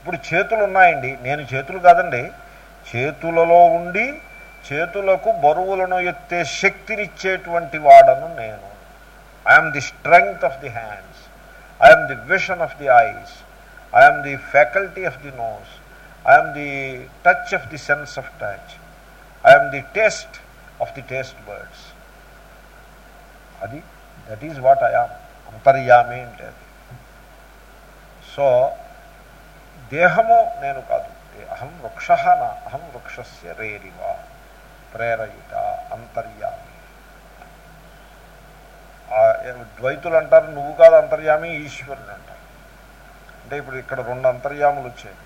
ఇప్పుడు చేతులు ఉన్నాయండి. నేను చేతులు కాదండి. చేతులలో ఉండి చేతులకు బరువులను ఎత్తే శక్తినిచ్చేటువంటి వాడను నేను. I'm the strength of the hands I'm the vision of the eyes I'm the faculty of the nose I'm the touch of the sense of touch I'm the taste of the taste buds అది that is what I am అంతర్యామి అంటే అది. So దేహము నేను కాదు. అహం వృక్ష నా అహం వృక్షస్య రేరివ ప్రేరయుట అంతర్యామి. ద్వైతులు అంటారు నువ్వు కాదు అంతర్యామి ఈశ్వరుడు అంటారు. అంటే ఇప్పుడు ఇక్కడ రెండు అంతర్యాములు వచ్చాయి.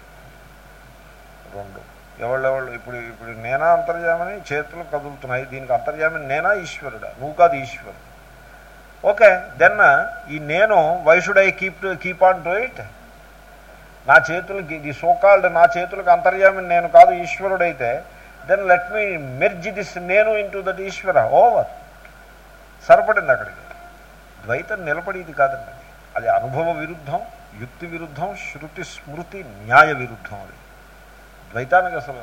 రెండు. ఎవళ్ళెవళ్ళు ఇప్పుడు ఇప్పుడు నేనా అంతర్యామని చేతులు కదులుతున్నాయి దీనికి అంతర్యామి నేనా ఈశ్వరుడా? నువ్వు కాదు ఈశ్వరుడు. ఓకే దెన్ ఈ నేను why should I keep keep on to it? నా చేతులకి ది సోకాల్డ్ నా చేతులకు అంతర్యామి నేను కాదు ఈశ్వరుడైతే then let me merge this నేను ఇంటూ దట్ ఈశ్వర ఓవర్ సరిపడింది అక్కడికి. ద్వైతం నిలబడేది కాదండి. అది అనుభవ విరుద్ధం యుక్తి విరుద్ధం శృతి స్మృతి న్యాయ విరుద్ధం అది. ద్వైతానికి అసలు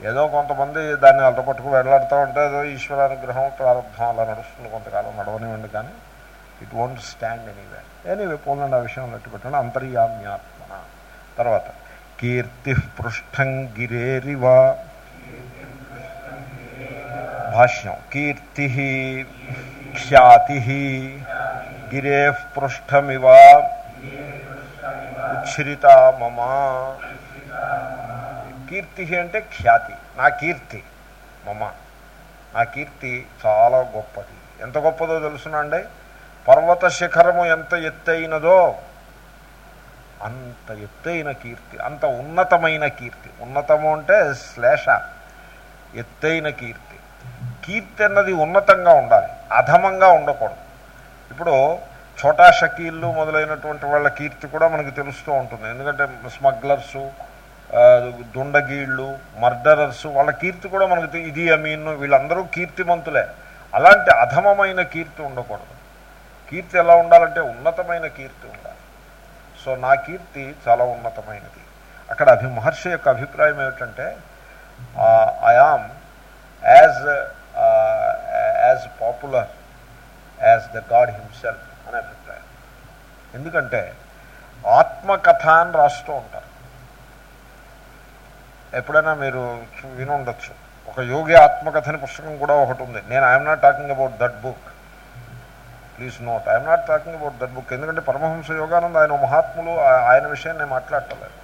ఏదో కొంతమంది దాన్ని అల్టపట్టుకు వెళ్ళాడుతూ ఉంటే ఏదో ఈశ్వరానుగ్రహం ప్రారంభం అలా నడుస్తుంది కొంతకాలం నడవనివ్వండి కానీ it won't stand anyway anyway పోలండి ఆ విషయం నట్టు పెట్టండి తర్వాత కీర్తి పృష్టం గిరేరివా భాష్యం కీర్తి ఖ్యాతి గిరే పృష్టమివ. ఉచ్ఛ్రిత మమా. కీర్తి అంటే ఖ్యాతి నా కీర్తి మమ. నా కీర్తి చాలా గొప్పది. ఎంత గొప్పదో తెలుసునండి పర్వత శిఖరము ఎంత ఎత్తైనదో అంత ఎత్తైన కీర్తి అంత ఉన్నతమైన కీర్తి. ఉన్నతము అంటే శ్లేష ఎత్తైన కీర్తి. కీర్తి అన్నది ఉన్నతంగా ఉండాలి అధమంగా ఉండకూడదు. ఇప్పుడు ఛోటా షకీళ్ళు మొదలైనటువంటి వాళ్ళ కీర్తి కూడా మనకు తెలుస్తూ ఉంటుంది. ఎందుకంటే స్మగ్లర్సు దుండగీళ్ళు మర్డరర్స్ వాళ్ళ కీర్తి కూడా మనకు ఇది అమీన్ వీళ్ళందరూ కీర్తిమంతులే. అలాంటి అధమమైన కీర్తి ఉండకూడదు. కీర్తి ఎలా ఉండాలంటే ఉన్నతమైన కీర్తి ఉండాలి. సో నా కీర్తి చాలా ఉన్నతమైనది. అక్కడ అభి మహర్షి యొక్క అభిప్రాయం ఏమిటంటే I am as as popular as the god himself అనే అభిప్రాయం. ఎందుకంటే ఆత్మకథ అని రాస్తూ ఉంటారు. ఎప్పుడైనా మీరు చూ- విని ఉండొచ్చు ఒక యోగి ఆత్మకథ అని పుస్తకం కూడా ఒకటి ఉంది. నేను I'm not talking about that book please note. I'm not talking about that book ఎందుకంటే పరమహంస యోగానంద ఆయన మహాత్ములు ఆయన విషయం నేను మాట్లాడటలేదు.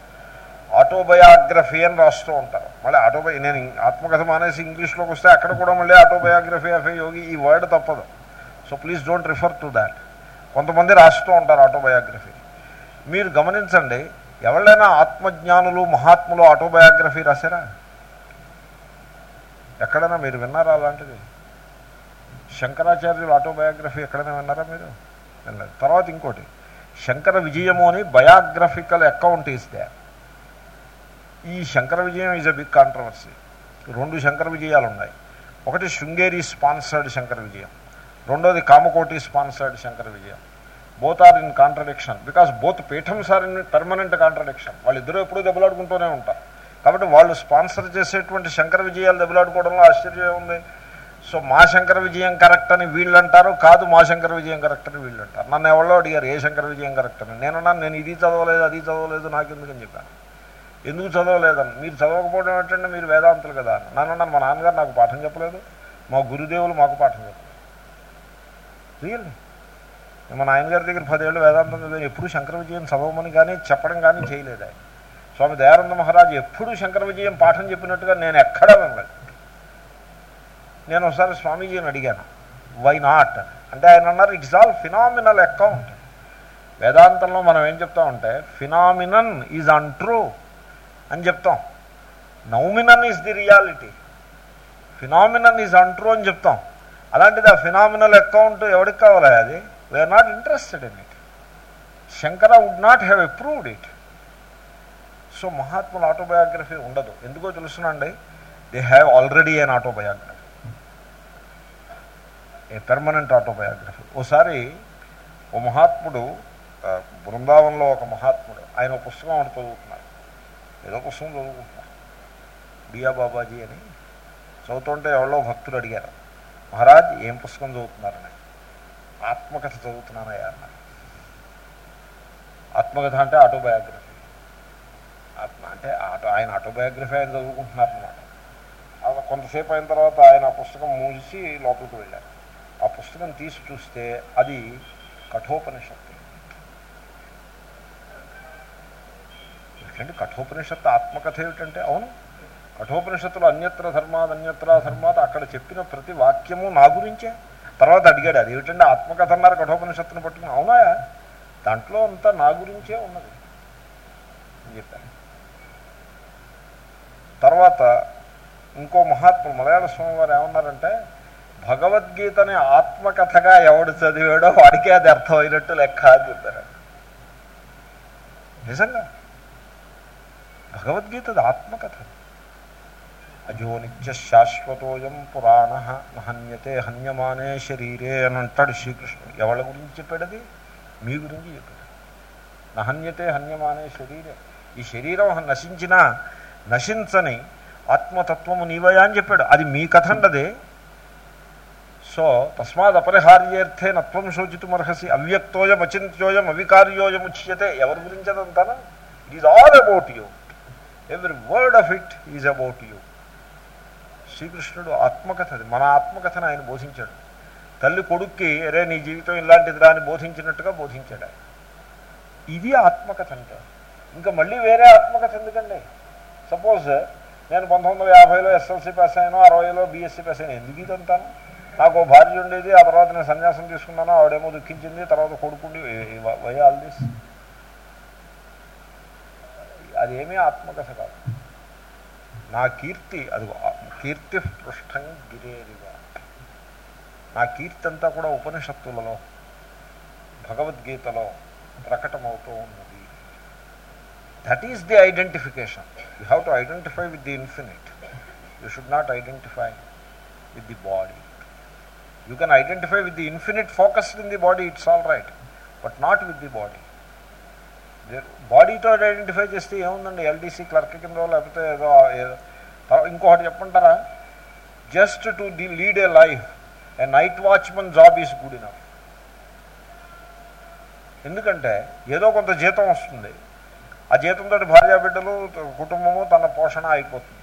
ఆటోబయోగ్రఫీ అని రాస్తూ ఉంటారు. మళ్ళీ ఆటోబయో నేను ఆత్మకథ మానేసి ఇంగ్లీష్లోకి వస్తే అక్కడ కూడా మళ్ళీ ఆటోబయోగ్రఫీ ఆఫ్ ఏ యోగి ఈ వర్డ్ తప్పదు. So please don't refer to that కొంతమంది రాస్తూ ఉంటారు ఆటోబయోగ్రఫీ మీరు గమనించండి ఎవరైనా ఆత్మజ్ఞానులు మహాత్ములు ఆటోబయోగ్రఫీ రాశారా? ఎక్కడైనా మీరు విన్నారా అలాంటిది? శంకరాచార్యులు ఆటోబయోగ్రఫీ ఎక్కడైనా విన్నారా మీరు? వినలేదు తర్వాత ఇంకోటి. శంకర విజయము అని బయోగ్రఫికల్ అకౌంట్ ఇస్తే ఈ శంకర విజయం ఈజ్ అ బిగ్ కాంట్రవర్సీ రెండు శంకర విజయాలు ఉన్నాయి. ఒకటి శృంగేరి స్పాన్సర్డ్ శంకర విజయం. రెండోది Kamakoti sponsored Shankara Vijayam. Both are in contradiction because both పీఠమ్స్ are in permanent contradiction వాళ్ళిద్దరూ ఎప్పుడూ దెబ్బలాడుకుంటూనే ఉంటారు. కాబట్టి వాళ్ళు స్పాన్సర్ చేసేటువంటి శంకర విజయాలు దెబ్బలాడుకోవడంలో ఆశ్చర్యం ఉంది. సో మా శంకర విజయం కరెక్ట్ అని వీళ్ళు అంటారు కాదు మా శంకర విజయం కరెక్ట్ అని వీళ్ళు అంటారు నన్ను ఎవరో అడిగారు ఏ శంకర విజయం కరెక్ట్ అని? నేను నేను ఇది చదవలేదు అది చదవలేదు నాకు ఎందుకని చెప్పాను. ఎందుకు చదవలేదని? మీరు చదవకపోవడం ఏంటంటే మీరు వేదాంతులు కదా నన్ను నన్ను మా నాన్నగారు నాకు పాఠం చెప్పలేదు మా గురుదేవులు మాకు పాఠం చెప్పలేదు. రియల్లీ మా నాయనగారి దగ్గర పదేళ్ళు వేదాంతం చదివాను ఎప్పుడు శంకర విజయం చదవమని కానీ చెప్పడం కానీ చేయలేదు ఆయన. స్వామి దయానంద మహారాజు ఎప్పుడు శంకర విజయం పాఠం చెప్పినట్టుగా నేను ఎక్కడా వినలేదు. నేను ఒకసారి స్వామీజీని అడిగాను వై నాట్ అంటే ఆయన అన్నారు ఇట్స్ ఆల్ ఫినామినల్ అకౌంట్ వేదాంతంలో మనం ఏం చెప్తామంటే ఫినామినన్ ఈజ్ అన్ట్రూ అని చెప్తాం. Noumenon is the reality phenomenon is untrue అని చెప్తాం. అలాంటిది ఆ ఫినామినల్ అకౌంట్ ఎవరికి కావాలి అది? We are not interested in it Shankara would not have approved it so మహాత్ముల ఆటోబయోగ్రఫీ ఉండదు. ఎందుకో తెలుసునండి they have already an autobiography a permanent autobiography ఓసారి ఓ మహాత్ముడు బృందావనంలో ఒక మహాత్ముడు ఆయన పుస్తకం ఒకటి చదువుతున్నారు. ఏదో పుస్తకం చదువుకుంటున్నారు. బియా బాబాజీ అని చదువుతుంటే ఎవరో భక్తులు అడిగారు మహారాజ్ ఏం పుస్తకం చదువుతున్నారని? ఆత్మకథ చదువుతున్నానయ్యా అన్నారు. ఆత్మకథ అంటే ఆటోబయోగ్రఫీ ఆత్మ అంటే ఆటో ఆయన ఆటోబయోగ్రఫీ ఆయన చదువుకుంటున్నారన్నమాట. అలా కొంతసేపు అయిన తర్వాత ఆయన ఆ పుస్తకం మూసి లోపలికి వెళ్ళారు. ఆ పుస్తకం తీసి చూస్తే అది కఠోపనిషత్తు. ఎందుకంటే కఠోపనిషత్తు ఆత్మకథ ఏమిటంటే? అవును. కఠోపనిషత్తులు అన్యత్ర ధర్మాత్ అన్యత్ర ధర్మాత్ అక్కడ చెప్పిన ప్రతి వాక్యము నా గురించే. తర్వాత అడిగాడు అది ఏమిటంటే ఆత్మకథ అన్నారు కఠోపనిషత్తును పట్టుకుని? అవునా దాంట్లో అంతా నా గురించే ఉన్నది. అని చెప్పాను తర్వాత ఇంకో మహాత్ములు మలయాళ స్వామి వారు ఏమన్నారంటే భగవద్గీతని ఆత్మకథగా ఎవడు చదివాడో వాడికే అది అర్థమైనట్టు లెక్క అని చెప్పారు. నిజంగా? భగవద్గీత ఆత్మకథ. అజో నిత్య శాశ్వతోయం పురాణ హన్యతే హన్యమానే శరీరే అని అంటాడు శ్రీకృష్ణుడు. ఎవరి గురించి చెప్పాడది? మీ గురించి చెప్పాడు. నహన్యతే హన్యమానే శరీరే. ఈ శరీరం నశించినా నశించని ఆత్మతత్వము నీవయా అని చెప్పాడు. అది మీ కథ సో తస్మాత్ అపరిహార్యేర్థే నత్వం శోచితుమర్హసి అవ్యక్తోయం అచింత్యోయం అవికార్యోయం ఉచ్యతే ఎవరి గురించి అదంతానా it is all about you every word of it is about you శ్రీకృష్ణుడు ఆత్మకథ అది మన ఆత్మకథను ఆయన బోధించాడు. తల్లి కొడుక్కి అరే నీ జీవితం ఇలాంటిదిరా అని బోధించినట్టుగా బోధించాడు ఆయన. ఇది ఆత్మకథ అంటే. ఇంకా మళ్ళీ వేరే ఆత్మకథ ఎందుకండి? సపోజ్ నేను పంతొమ్మిది వందల యాభైలో ఎస్ఎల్సీ పాస్ అయ్యాను అరవైలో బీఎస్సీ పాస్ అయ్యాను ఎందుకు ఇదంతాను నాకు ఓ భార్య ఉండేది ఆ తర్వాత నేను సన్యాసం తీసుకున్నాను ఆవిడేమో దుఃఖించింది తర్వాత కొడుకుండి వై ఆల్ దిస్? అదేమీ ఆత్మకథ కాదు. నా కీర్తి అది కీర్తి పృష్టం గిరేరిగా నా కీర్తి అంతా కూడా ఉపనిషత్తులలో భగవద్గీతలో ప్రకటమవుతూ ఉన్నది. That is the identification you have to identify with the infinite you should not identify with the body you can identify with the infinite focused in the body it's all right but not with the body బాడీతో identify చేస్తే ఏముందండి? LDC clerk కింద లేకపోతే ఏదో ఇంకొకటి చెప్పంటారా just to the lead a life a night watchman job is good enough ఎందుకంటే ఏదో కొంత జీతం వస్తుంది. ఆ జీతంతో భార్యా బిడ్డలు కుటుంబము తన పోషణ అయిపోతుంది.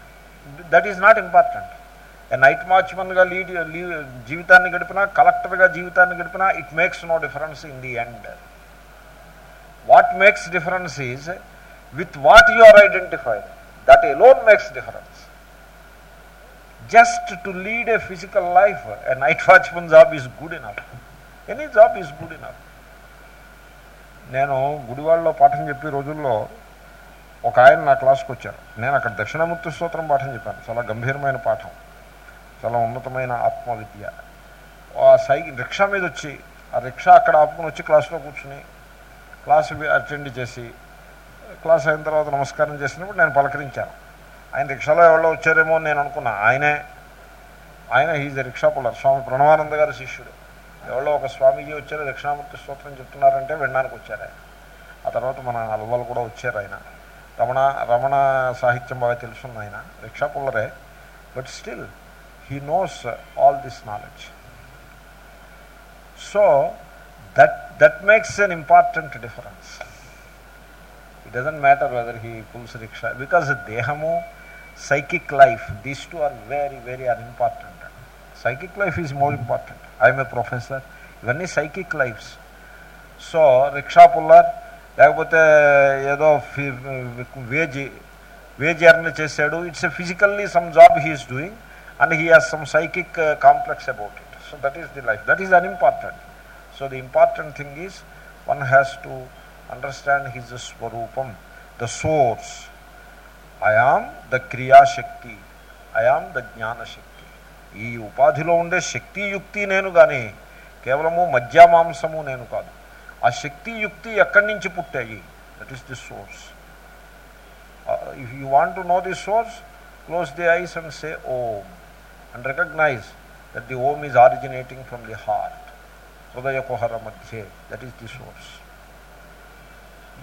That is not important night మార్చ్మన్గా lead జీవితాన్ని గడిపినా కలెక్టర్గా జీవితాన్ని గడిపినా it makes no difference in the end what makes difference is with what you are identified that alone makes difference just to lead a physical life a night watchman job is good enough any job is good enough నేను గుడివాళ్ళలో పాఠం చెప్పే రోజుల్లో ఒక ఆయన నా క్లాస్కి వచ్చారు. నేను అక్కడ దక్షిణామూర్తి స్తోత్రం పాఠం చెప్పాను. చాలా గంభీరమైన పాఠం. చాలా ఉన్నతమైన ఆత్మవిద్య. ఆ సైకిల్ రిక్షా మీద వచ్చి ఆ రిక్షా అక్కడ ఆపుకుని వచ్చి క్లాస్లో కూర్చుని క్లాస్ అటెండ్ చేసి క్లాస్ అయిన తర్వాత నమస్కారం చేసినప్పుడు నేను పలకరించాను. ఆయన రిక్షాలో ఎవరో వచ్చారేమో అని నేను అనుకున్నా. ఆయనే ఆయన he's rickshaw puller. Swami Pranavananda గారి శిష్యుడు. ఎవరో ఒక స్వామీజీ వచ్చారు దక్షిణామూర్తి స్తోత్రం చెప్తున్నారంటే వినడానికి వచ్చారు ఆయన. ఆ తర్వాత మన అల్వాలు కూడా వచ్చారు ఆయన. రమణ రమణ సాహిత్యం బాగా తెలుసున్న ఆయన. Rickshaw పుల్లరే. But still he knows all this knowledge so that that makes an important difference it doesn't matter whether he pulls rickshaw because దేహము psychic life these two are very very are important psychic life is more important I'm a professor ఇవన్నీ psychic lifes so rickshaw puller లేకపోతే ఏదో wage wage earn చేశాడు. It's a physically some job he is doing and he has some psychic complex about it so that is the life that is unimportant so the important thing is one has to understand his స్వరూపం the source I the క్రియాశక్తి I am the జ్ఞానశక్తి ఈ ఉపాధిలో ఉండే శక్తియుక్తి నేను కానీ కేవలము మధ్యమాంసము నేను కాదు. ఆ శక్తియుక్తి ఎక్కడి నుంచి పుట్టాయి? That is the source if you want to know the source close the eyes and say Om and recognize that the Om is originating from the heart హృదయ కుహర మధ్య that is the source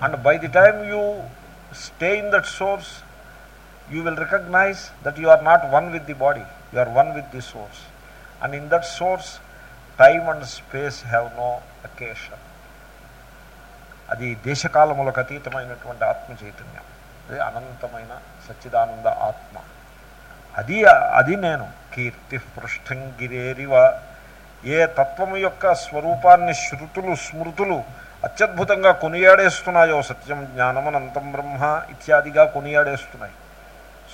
and by the time you stay in that source you will recognize that you are not one with the body, you are one with the source. And in that source, time and space have no occasion. అది దేశకాలములకు అతీతమైనటువంటి ఆత్మ చైతన్యం అది అనంతమైన సచ్చిదానంద ఆత్మ అది అది నేను. కీర్తి పృష్ఠంగిరేరివ ఏ తత్వము యొక్క స్వరూపాన్ని శృతులు స్మృతులు అత్యద్భుతంగా కొనియాడేస్తున్నాయో సత్యం జ్ఞానమనంతం బ్రహ్మ ఇత్యాదిగా కొనియాడేస్తున్నాయి.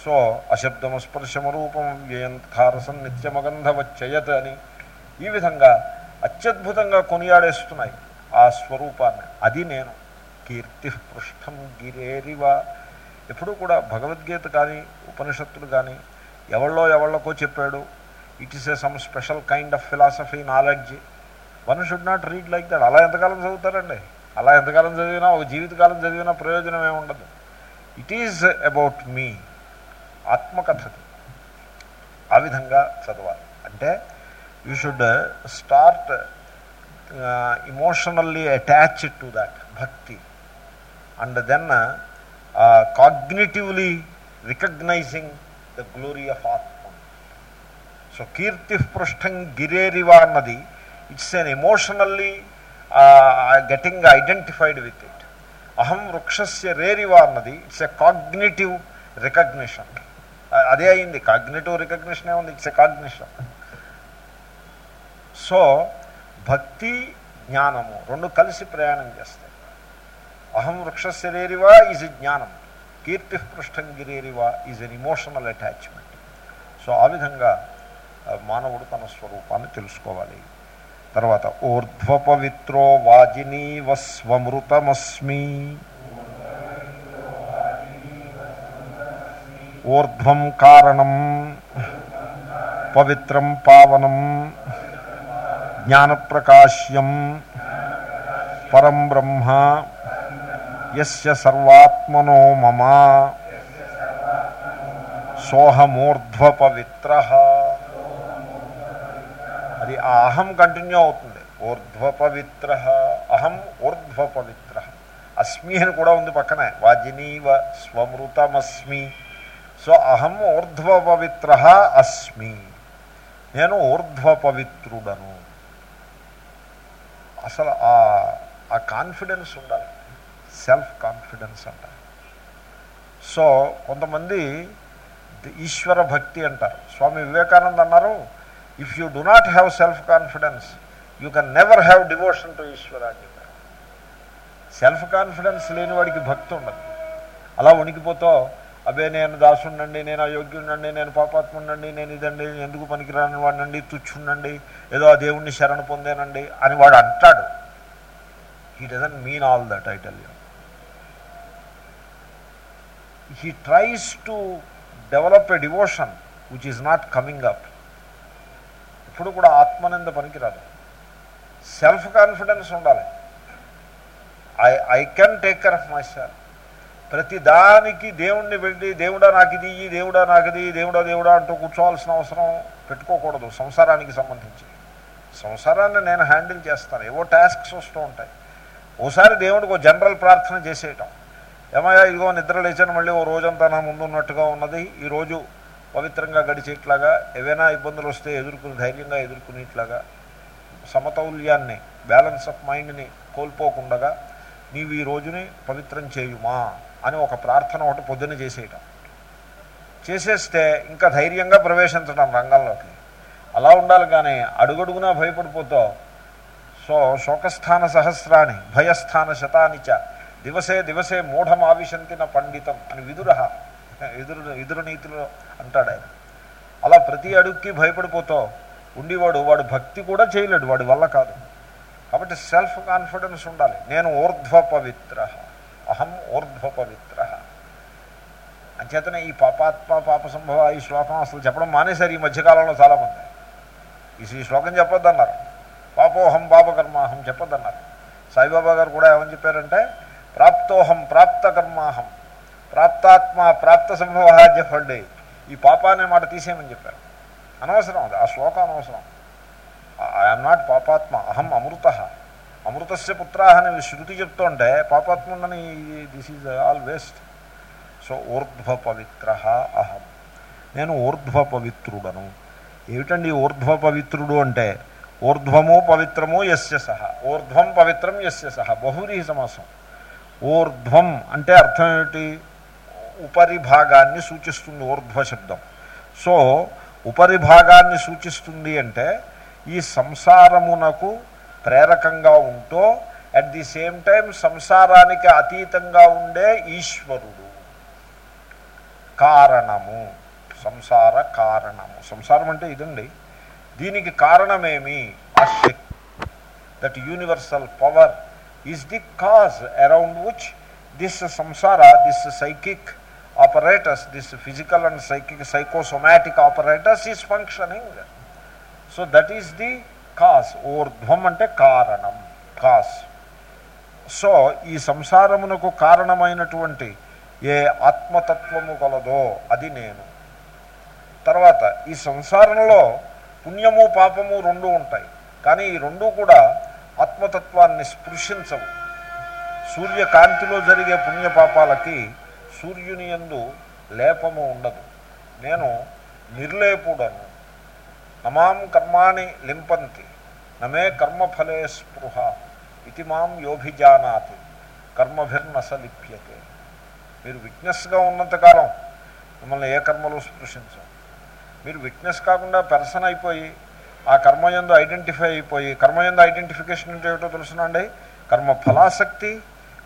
సో అశబ్దమస్పర్శమరూపం స్పర్శము వ్యయంకారసం నిత్యమగంధవచ్చయత్ అని ఈ విధంగా అత్యద్భుతంగా కొనియాడేస్తున్నాయి ఆ స్వరూపాన్ని. అది నేను. కీర్తి పృష్ఠం గిరేరివ ఎప్పుడూ కూడా భగవద్గీత కానీ ఉపనిషత్తులు కానీ ఎవళ్ళో ఎవళ్ళకో చెప్పాడు. It is a some special kind of philosophy knowledge one should not read like that అలా ఎంతకాలం చదువుతారండి? అలా ఎంతకాలం చదివినా ఒక జీవితకాలం చదివినా ప్రయోజనం ఏమి ఉండదు. ఇట్ ఈజ్ అబౌట్ మీ ఆత్మకథది ఆ విధంగా చదవాలి. అంటే you should start emotionally attach to that భక్తి. And then cognitively recognizing the glory of atma so కీర్తి పృష్ఠం గిరేరివా అన్నది it's an emotionally getting identified with it అహం వృక్షస్య రేరివా అన్నది ఇట్స్ ఎ కాగ్నేటివ్ రికగ్నిషన్ అదే అయింది కాగ్నేటివ్ రికగ్నిషన్ ఏముంది ఇట్స్ ఎ కాగ్నిషన్ సో భక్తి జ్ఞానము రెండు కలిసి ప్రయాణం చేస్తాయి అహం వృక్షశరీరివా ఈజ్ జ్ఞానం కీర్తి పృష్టం గిరేరివా is an emotional attachment so ఆ విధంగా మానవుడు తన స్వరూపాన్ని తెలుసుకోవాలి. తర్వాత ఊర్ధ్వపవిత్రో వాజినీవ స్వమృతమస్మి ఊర్ధ్వం కారణం పవిత్రం పావనం జ్ఞానప్రకాశ్యం పరం బ్రహ్మ. యస్య సర్వాత్మనో మమ సోహమూర్ధ్వపవిత్ర అది ఆ అహం కంటిన్యూ అవుతుంది. ఊర్ధ్వపవిత్ర అహం ఊర్ధ్వపవిత్ర. అస్మి అని కూడా ఉంది పక్కనే. వాజినీవ స్వమృతమస్మి. సో అహం ఊర్ధ్వపవిత్ర అస్మి. నేను ఊర్ధ్వపవిత్రుడను. అసలు ఆ కాన్ఫిడెన్స్ ఉండాలి. సెల్ఫ్ కాన్ఫిడెన్స్ అంటారు సో కొంతమంది ఈశ్వర భక్తి అంటారు. స్వామి వివేకానంద అన్నారు if you do not have self confidence you can never have devotion to Ishwara అని చెప్పారు. సెల్ఫ్ కాన్ఫిడెన్స్ లేని వాడికి భక్తి ఉండదు. అలా వణికిపోతూ అబే నేను దాసుండండి నేను అయోగ్యుండండి నేను పాపాత్ముండండి నేను ఇదండి ఎందుకు పనికిరాని వాడినండి తుచ్చుండండి ఏదో ఆ దేవుణ్ణి శరణ పొందేనండి అని వాడు అంటాడు. He doesn't mean all that I tell you he tries to develop a devotion which is not coming up ఇప్పుడు కూడా ఆత్మనింద పనికిరాదు. సెల్ఫ్ కాన్ఫిడెన్స్ ఉండాలి. I I can take care of myself ప్రతి దానికి దేవుణ్ణి పెట్టి దేవుడా నాకు ఇది ఈ దేవుడా నాకు ఇది దేవుడా దేవుడా అంటూ కూర్చోవాల్సిన అవసరం పెట్టుకోకూడదు సంసారానికి సంబంధించి. సంసారాన్ని నేను హ్యాండిల్ చేస్తాను. ఏవో టాస్క్స్ వస్తూ ఉంటాయి. ఓసారి దేవుడికి ఒక జనరల్ ప్రార్థన చేసేయటం. ఏమయ్యా ఇదిగో నిద్ర లేచాను మళ్ళీ ఓ రోజంతా నా ముందు ఉన్నట్టుగా ఉన్నది. ఈరోజు పవిత్రంగా గడిచేట్లాగా ఏవైనా ఇబ్బందులు వస్తే ఎదుర్కొని ధైర్యంగా ఎదుర్కొనేట్లాగా సమతౌల్యాన్ని బ్యాలెన్స్ ఆఫ్ మైండ్ని కోల్పోకుండగా నీవు ఈ రోజుని పవిత్రం చేయుమా అని ఒక ప్రార్థన ఒకటి పొద్దున చేసేయటం. చేసేస్తే ఇంకా ధైర్యంగా ప్రవేశించడం రంగంలోకి. అలా ఉండాలి కానీ అడుగడుగునా భయపడిపోతావు. సో శోకస్థాన సహస్రాన్ని భయస్థాన శతానిచ దివసే దివసే మూఢమావిశంతిన పండితం అని విదుర ఎదురు ఎదురు నీతులు అంటాడు ఆయన. అలా ప్రతి అడుగుకి భయపడిపోతూ ఉండేవాడు వాడు భక్తి కూడా చేయలేడు వాడి వల్ల కాదు. కాబట్టి సెల్ఫ్ కాన్ఫిడెన్స్ ఉండాలి. నేను ఊర్ధ్వ పవిత్ర అహం ఊర్ధ్వ పవిత్ర అంచేతనే ఈ పాపాత్మ పాప సంభవ ఈ శ్లోకం అసలు చెప్పడం మానేశారు ఈ మధ్యకాలంలో చాలామంది. ఈ శ్లోకం చెప్పొద్దన్నారు. పాపోహం పాపకర్మాహం చెప్పొద్దన్నారు. సాయిబాబా గారు కూడా ఏమని చెప్పారంటే ప్రాప్తోహం ప్రాప్త కర్మాహం ప్రాప్తాత్మ ప్రాప్త సంభవ చెప్పండి ఈ పాప అనే మాట తీసేయమని చెప్పారు. అనవసరం అది. ఆ శ్లోకం అనవసరం. ఐఎమ్ నాట్ పాపాత్మ. అహం అమృత. అమృతస్య పుత్ర అని శృతి చెప్తుంటే పాపాత్మ ఉండని this is all waste. So ఊర్ధ్వ పవిత్ర అహం. నేను ఊర్ధ్వ పవిత్రుడను ఏమిటండి ఊర్ధ్వ పవిత్రుడు అంటే? ఊర్ధ్వము పవిత్రము ఎస్య సహ. ఊర్ధ్వం పవిత్రం ఎస్య సహ. బహురీ సమాసం. ఊర్ధ్వం అంటే అర్థం ఏమిటి? ఉపరి భాగాన్ని సూచిస్తుంది ఊర్ధ్వ శబ్దం. సో ఉపరి భాగాన్ని సూచిస్తుంది అంటే ఈ సంసారమునకు ప్రేరకంగా ఉంటూ అట్ ది సేమ్ టైం సంసారానికి అతీతంగా ఉండే ఈశ్వరుడు. కారణము. సంసార కారణము. సంసారం అంటే ఇదండి. దీనికి కారణమేమి? ఆ శక్తి. That universal power is the cause around which this samsara this psychic operators this physical and psychic psychosomatic operators is functioning so that is the cause ఊర్ధ్వం అంటే కారణం కాస్ సో ఈ సంసారమునకు కారణమైనటువంటి ఏ ఆత్మతత్వము కలదో అది నేను. తర్వాత ఈ సంసారంలో పుణ్యము పాపము రెండు ఉంటాయి. కానీ ఈ రెండు కూడా ఆత్మతత్వాన్ని స్పృశించవు. సూర్యకాంతిలో జరిగే పుణ్యపాపాలకి సూర్యుని ఎందు లేపము ఉండదు. నేను నిర్లేపుడను. నమాం కర్మాణి లింపంతి నమే కర్మఫలే స్పృహ ఇది మాం యోభిజానాతి కర్మభిర్నసలిప్యతే. మీరు విట్నెస్గా ఉన్నంతకాలం మిమ్మల్ని ఏ కర్మలు స్పృశించవు మీరు విట్నెస్ కాకుండా పెర్సన్ అయిపోయి ఆ కర్మయందు ఐడెంటిఫై అయిపోయి కర్మయందు ఐడెంటిఫికేషన్ అంటే ఏమిటో తెలుసునండి? కర్మ ఫలాసక్తి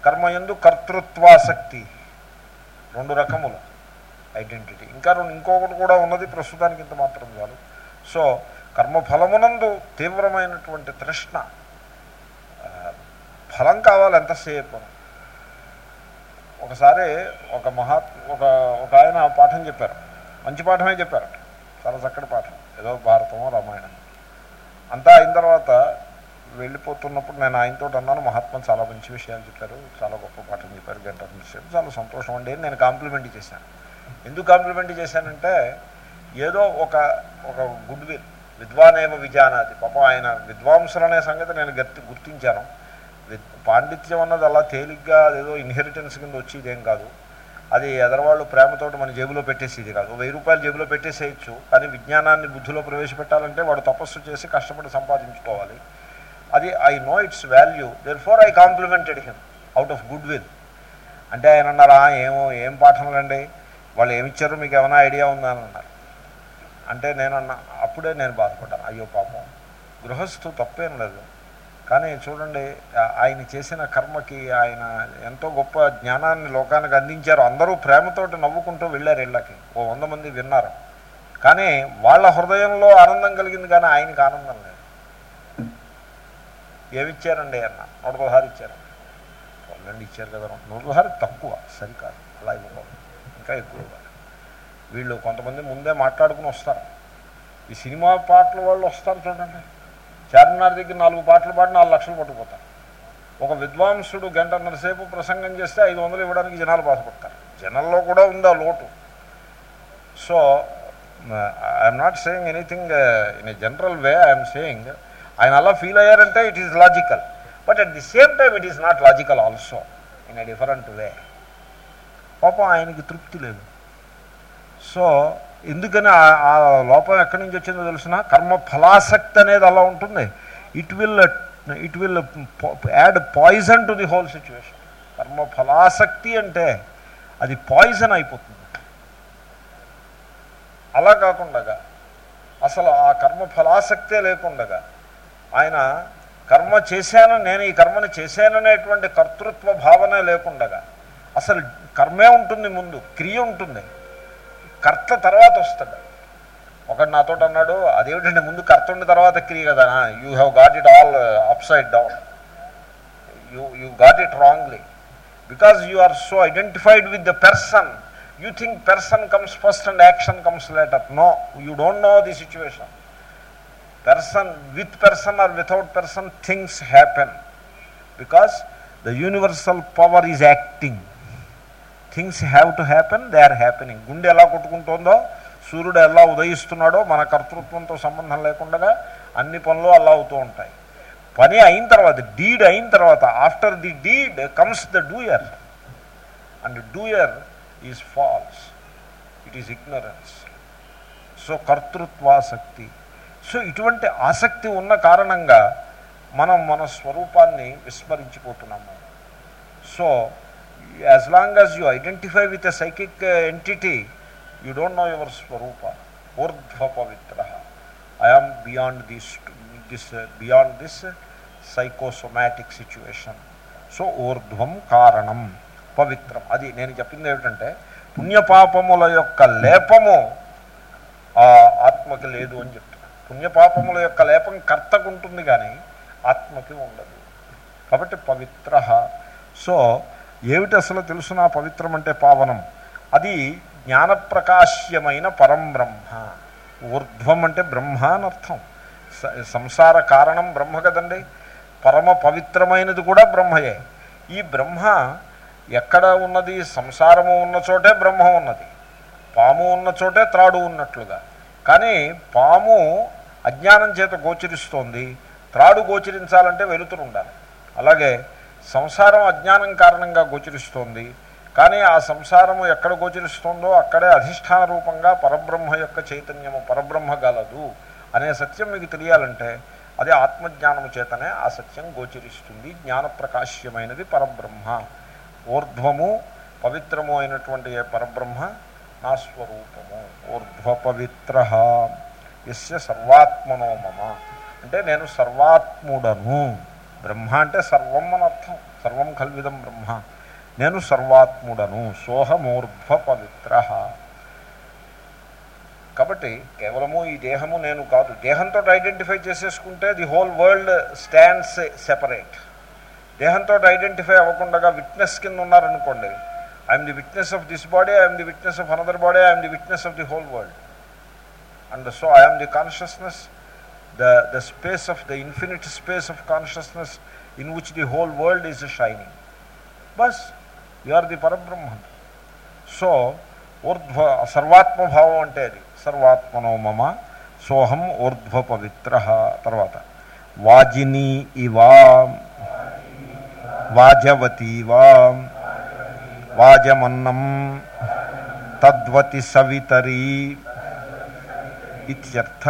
కర్మయందు కర్తృత్వాసక్తి. రెండు రకములు ఐడెంటిటీ. ఇంకా రెండు ఇంకొకటి కూడా ఉన్నది ప్రస్తుతానికి ఇంత మాత్రం చాలు సో కర్మఫలమునందు తీవ్రమైనటువంటి తృష్ణ ఫలం కావాలి ఎంతసేపు? ఒకసారి ఒక మహాత్ ఒక ఒక ఆయన పాఠం చెప్పారు. మంచి పాఠమే చెప్పారు చాలా చక్కటి పాఠం. ఏదో భారతమో రామాయణం అంతా అయిన తర్వాత వెళ్ళిపోతున్నప్పుడు నేను ఆయనతో అన్నాను మహాత్మా చాలా మంచి విషయాలు చెప్పారు చాలా గొప్ప పాఠం చెప్పారు గంట విషయం చాలా సంతోషం అండి నేను కాంప్లిమెంట్ చేశాను. ఎందుకు కాంప్లిమెంట్ చేశానంటే ఏదో ఒక ఒక గుడ్ విల్ విద్వానేవ విజానాది పాపం ఆయన విద్వాంసులు అనే సంగతి నేను గర్తి గుర్తించాను. పాండిత్యం అన్నది అలా తేలిగ్గా అదేదో ఇన్హెరిటెన్స్ కింద వచ్చేదేం కాదు. అది ఎదరవాళ్ళు ప్రేమతోటి మన జేబులో పెట్టేసేది కాదు. వెయ్యి రూపాయలు జేబులో పెట్టేసేయచ్చు కానీ విజ్ఞానాన్ని బుద్ధిలో ప్రవేశపెట్టాలంటే వాడు తపస్సు చేసి కష్టపడి సంపాదించుకోవాలి. అది I know its value therefore I complimented him out of good will అంటే ఆయన అన్నారా ఏమో ఏం పాఠములండి? వాళ్ళు ఏమిచ్చారు? మీకు ఏమైనా ఐడియా ఉందా అని అన్నారు. అంటే నేనన్నా అప్పుడే నేను బాధపడ్డాను. అయ్యో పాపం గృహస్థు తప్పేం లేదు. కానీ చూడండి ఆయన చేసిన కర్మకి ఆయన ఎంతో గొప్ప జ్ఞానాన్ని లోకానికి అందించారు. అందరూ ప్రేమతోటి నవ్వుకుంటూ వెళ్ళారు ఇళ్ళకి. ఓ వంద మంది విన్నారు. కానీ వాళ్ళ హృదయంలో ఆనందం కలిగింది కానీ ఆయనకి ఆనందం లేదు. ఏమిచ్చారండి అన్న? నూట ఇచ్చారండి ఇచ్చారు. రెండు ఇచ్చారు కదా. నూట తక్కువ. సరికాదు. అలా ఇవ్వకూడదు. ఇంకా ఎక్కువ వీళ్ళు కొంతమంది ముందే మాట్లాడుకుని వస్తారు. ఈ సినిమా పాటల వాళ్ళు వస్తారు చూడండి. చార్మినార్ దగ్గర నాలుగు పాటలు పాడి నాలుగు లక్షలు పట్టుకుపోతారు. ఒక విద్వాంసుడు గంటన్నరసేపు ప్రసంగం చేస్తే ఐదు వందలు ఇవ్వడానికి జనాలు బాధపడతారు. జనంలో కూడా ఉందా లోటు. So I'm not saying anything in a general way I'm saying ఆయన అలా ఫీల్ అయ్యారంటే it is logical but at the same time it is not logical also in a different way పాపం ఆయనకి తృప్తి లేదు. సో ఎందుకని ఆ లోపం ఎక్కడి నుంచి వచ్చిందో తెలిసిన? కర్మ ఫలాసక్తి అనేది అలా ఉంటుంది. It will it will add poison to the whole situation కర్మ ఫలాసక్తి అంటే అది పాయిజన్ అయిపోతుంది. అలా కాకుండా అసలు ఆ కర్మ ఫలాసక్తే లేకుండగా ఆయన కర్మ చేశాను నేను ఈ కర్మని చేశాననేటువంటి కర్తృత్వ భావన లేకుండగా అసలు కర్మే ఉంటుంది ముందు క్రియ ఉంటుంది. కర్త తర్వాత వస్తాడు. ఒకటి నాతో అన్నాడు అదేమిటంటే ముందు కర్త ఉన్న తర్వాత క్రియ కదా you have got it all upside down you you got it wrongly because you are so identified with the person you think person comes first and action comes later no you don't know the situation person with person or without person things happen because the universal power is acting things have to happen they are happening. గుండె ఎలా కొట్టుకుంటుందో సూర్యుడు ఎలా ఉదయిస్తున్నాడో మన కర్తృత్వంతో సంబంధం లేకుండా అన్ని పనులు అలా అవుతూ ఉంటాయి. పని అయిన తర్వాత డీడ్ అయిన తర్వాత after the deed comes the doer. And doer is false. It is ignorance. So కర్తృత్వాసక్తి. So ఇటువంటి ఆసక్తి ఉన్న కారణంగా మనం మన స్వరూపాన్ని విస్మరించిపోతున్నాము. So as long as you identify with a psychic entity you don't know your స్వరూప ఊర్ధ్వ పవిత్ర I am beyond this this beyond this psychosomatic situation so ఊర్ధ్వం కారణం పవిత్రం అది నేను చెప్పింది ఏమిటంటే పుణ్యపాపముల యొక్క లేపము ఆత్మకి లేదు అని చెప్తున్నాను పుణ్యపాపముల యొక్క లేపం కర్తకు ఉంటుంది కానీ ఆత్మకి ఉండదు. కాబట్టి పవిత్ర. సో ఏమిటి అసలు తెలుసునా పవిత్రం అంటే పావనం? అది జ్ఞానప్రకాశ్యమైన పరం బ్రహ్మ. ఊర్ధ్వం అంటే బ్రహ్మ అని అర్థం. సంసార కారణం బ్రహ్మ కదండి. పరమ పవిత్రమైనది కూడా బ్రహ్మయే. ఈ బ్రహ్మ ఎక్కడ ఉన్నది? సంసారము ఉన్న చోటే బ్రహ్మ ఉన్నది. పాము ఉన్న చోటే త్రాడు ఉన్నట్లుగా. కానీ పాము అజ్ఞానం చేత గోచరిస్తోంది. త్రాడు గోచరించాలంటే వెలుతురు ఉండాలి. అలాగే సంసారం అజ్ఞానం కారణంగా గోచరిస్తోంది. కానీ ఆ సంసారము ఎక్కడ గోచరిస్తుందో అక్కడే అధిష్టాన రూపంగా పరబ్రహ్మ యొక్క చైతన్యము పరబ్రహ్మ గలదు అనే సత్యం మీకు తెలియాలంటే అది ఆత్మజ్ఞానము చేతనే ఆ సత్యం గోచరిస్తుంది. జ్ఞానప్రకాశ్యమైనది పరబ్రహ్మ. ఊర్ధ్వము పవిత్రము అయినటువంటి ఏ పరబ్రహ్మ నా స్వరూపము. ఊర్ధ్వ పవిత్ర ఎస్య సర్వాత్మనోమమ అంటే నేను సర్వాత్ముడను. బ్రహ్మ అంటే సర్వం అనర్థం సర్వం కల్విదం బ్రహ్మ. నేను సర్వాత్ముడను. సోహమూర్ధ్వ పవిత్ర. కాబట్టి కేవలము ఈ దేహము నేను కాదు. దేహంతో ఐడెంటిఫై చేసేసుకుంటే the whole world stands separate. దేహంతో ఐడెంటిఫై అవ్వకుండా విట్నెస్ కింద ఉన్నారనుకోండి I'm the witness of this body I'm the witness of another body I'm the witness of the whole world. And so I'm the consciousness. The the space of the infinite space of consciousness in which the whole world is shining thus you are the Parabrahman so ఊర్ధ్వ సర్వాత్మభావం అంటే అది సర్వాత్మనో మమ సోహం ఊర్ధ్వ పవిత్ర తర్వాత వాజిని ఇవా వాజవతీవా వాజమన్నం తద్వతి సవితరీ ఇత్యర్థ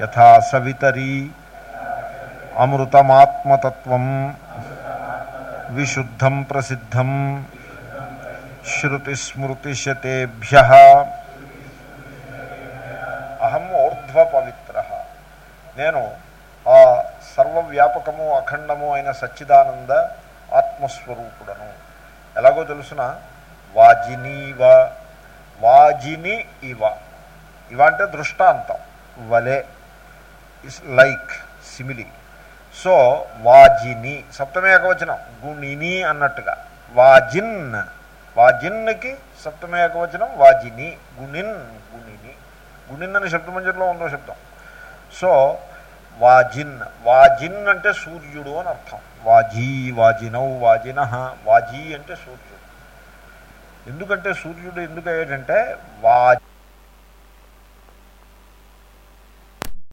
యథా సవితరీ అమృతమాత్మతత్వం విశుద్ధం ప్రసిద్ధం శృతిస్మృతిశతేభ్య. అహం ఊర్ధ్వ పవిత్ర నేను ఆ సర్వవ్యాపకము అఖండము అయిన సచ్చిదానంద ఆత్మస్వరూపుడను. ఎలాగో తెలుసిన? వాజినీవ వాజిని ఇవ. ఇవ అంటే దృష్టాంతం. వలే. ఇస్ లైక్ సిమిలి సో వాజిని సప్తమే ఏకవచనం గుణిని అన్నట్టుగా వాజిన్ వాజిన్కి సప్తమే ఏకవచనం వాజిని గుణిన్ గుణిని గుణిన్ అని శబ్దమంజరిలో ఉందో శబ్దం సో వాజిన్ వాజిన్ అంటే సూర్యుడు అని అర్థం వాజీ వాజినౌ వాజిన వాజీ అంటే సూర్యుడు ఎందుకంటే సూర్యుడు ఎందుకు అయ్యాడంటే వాజి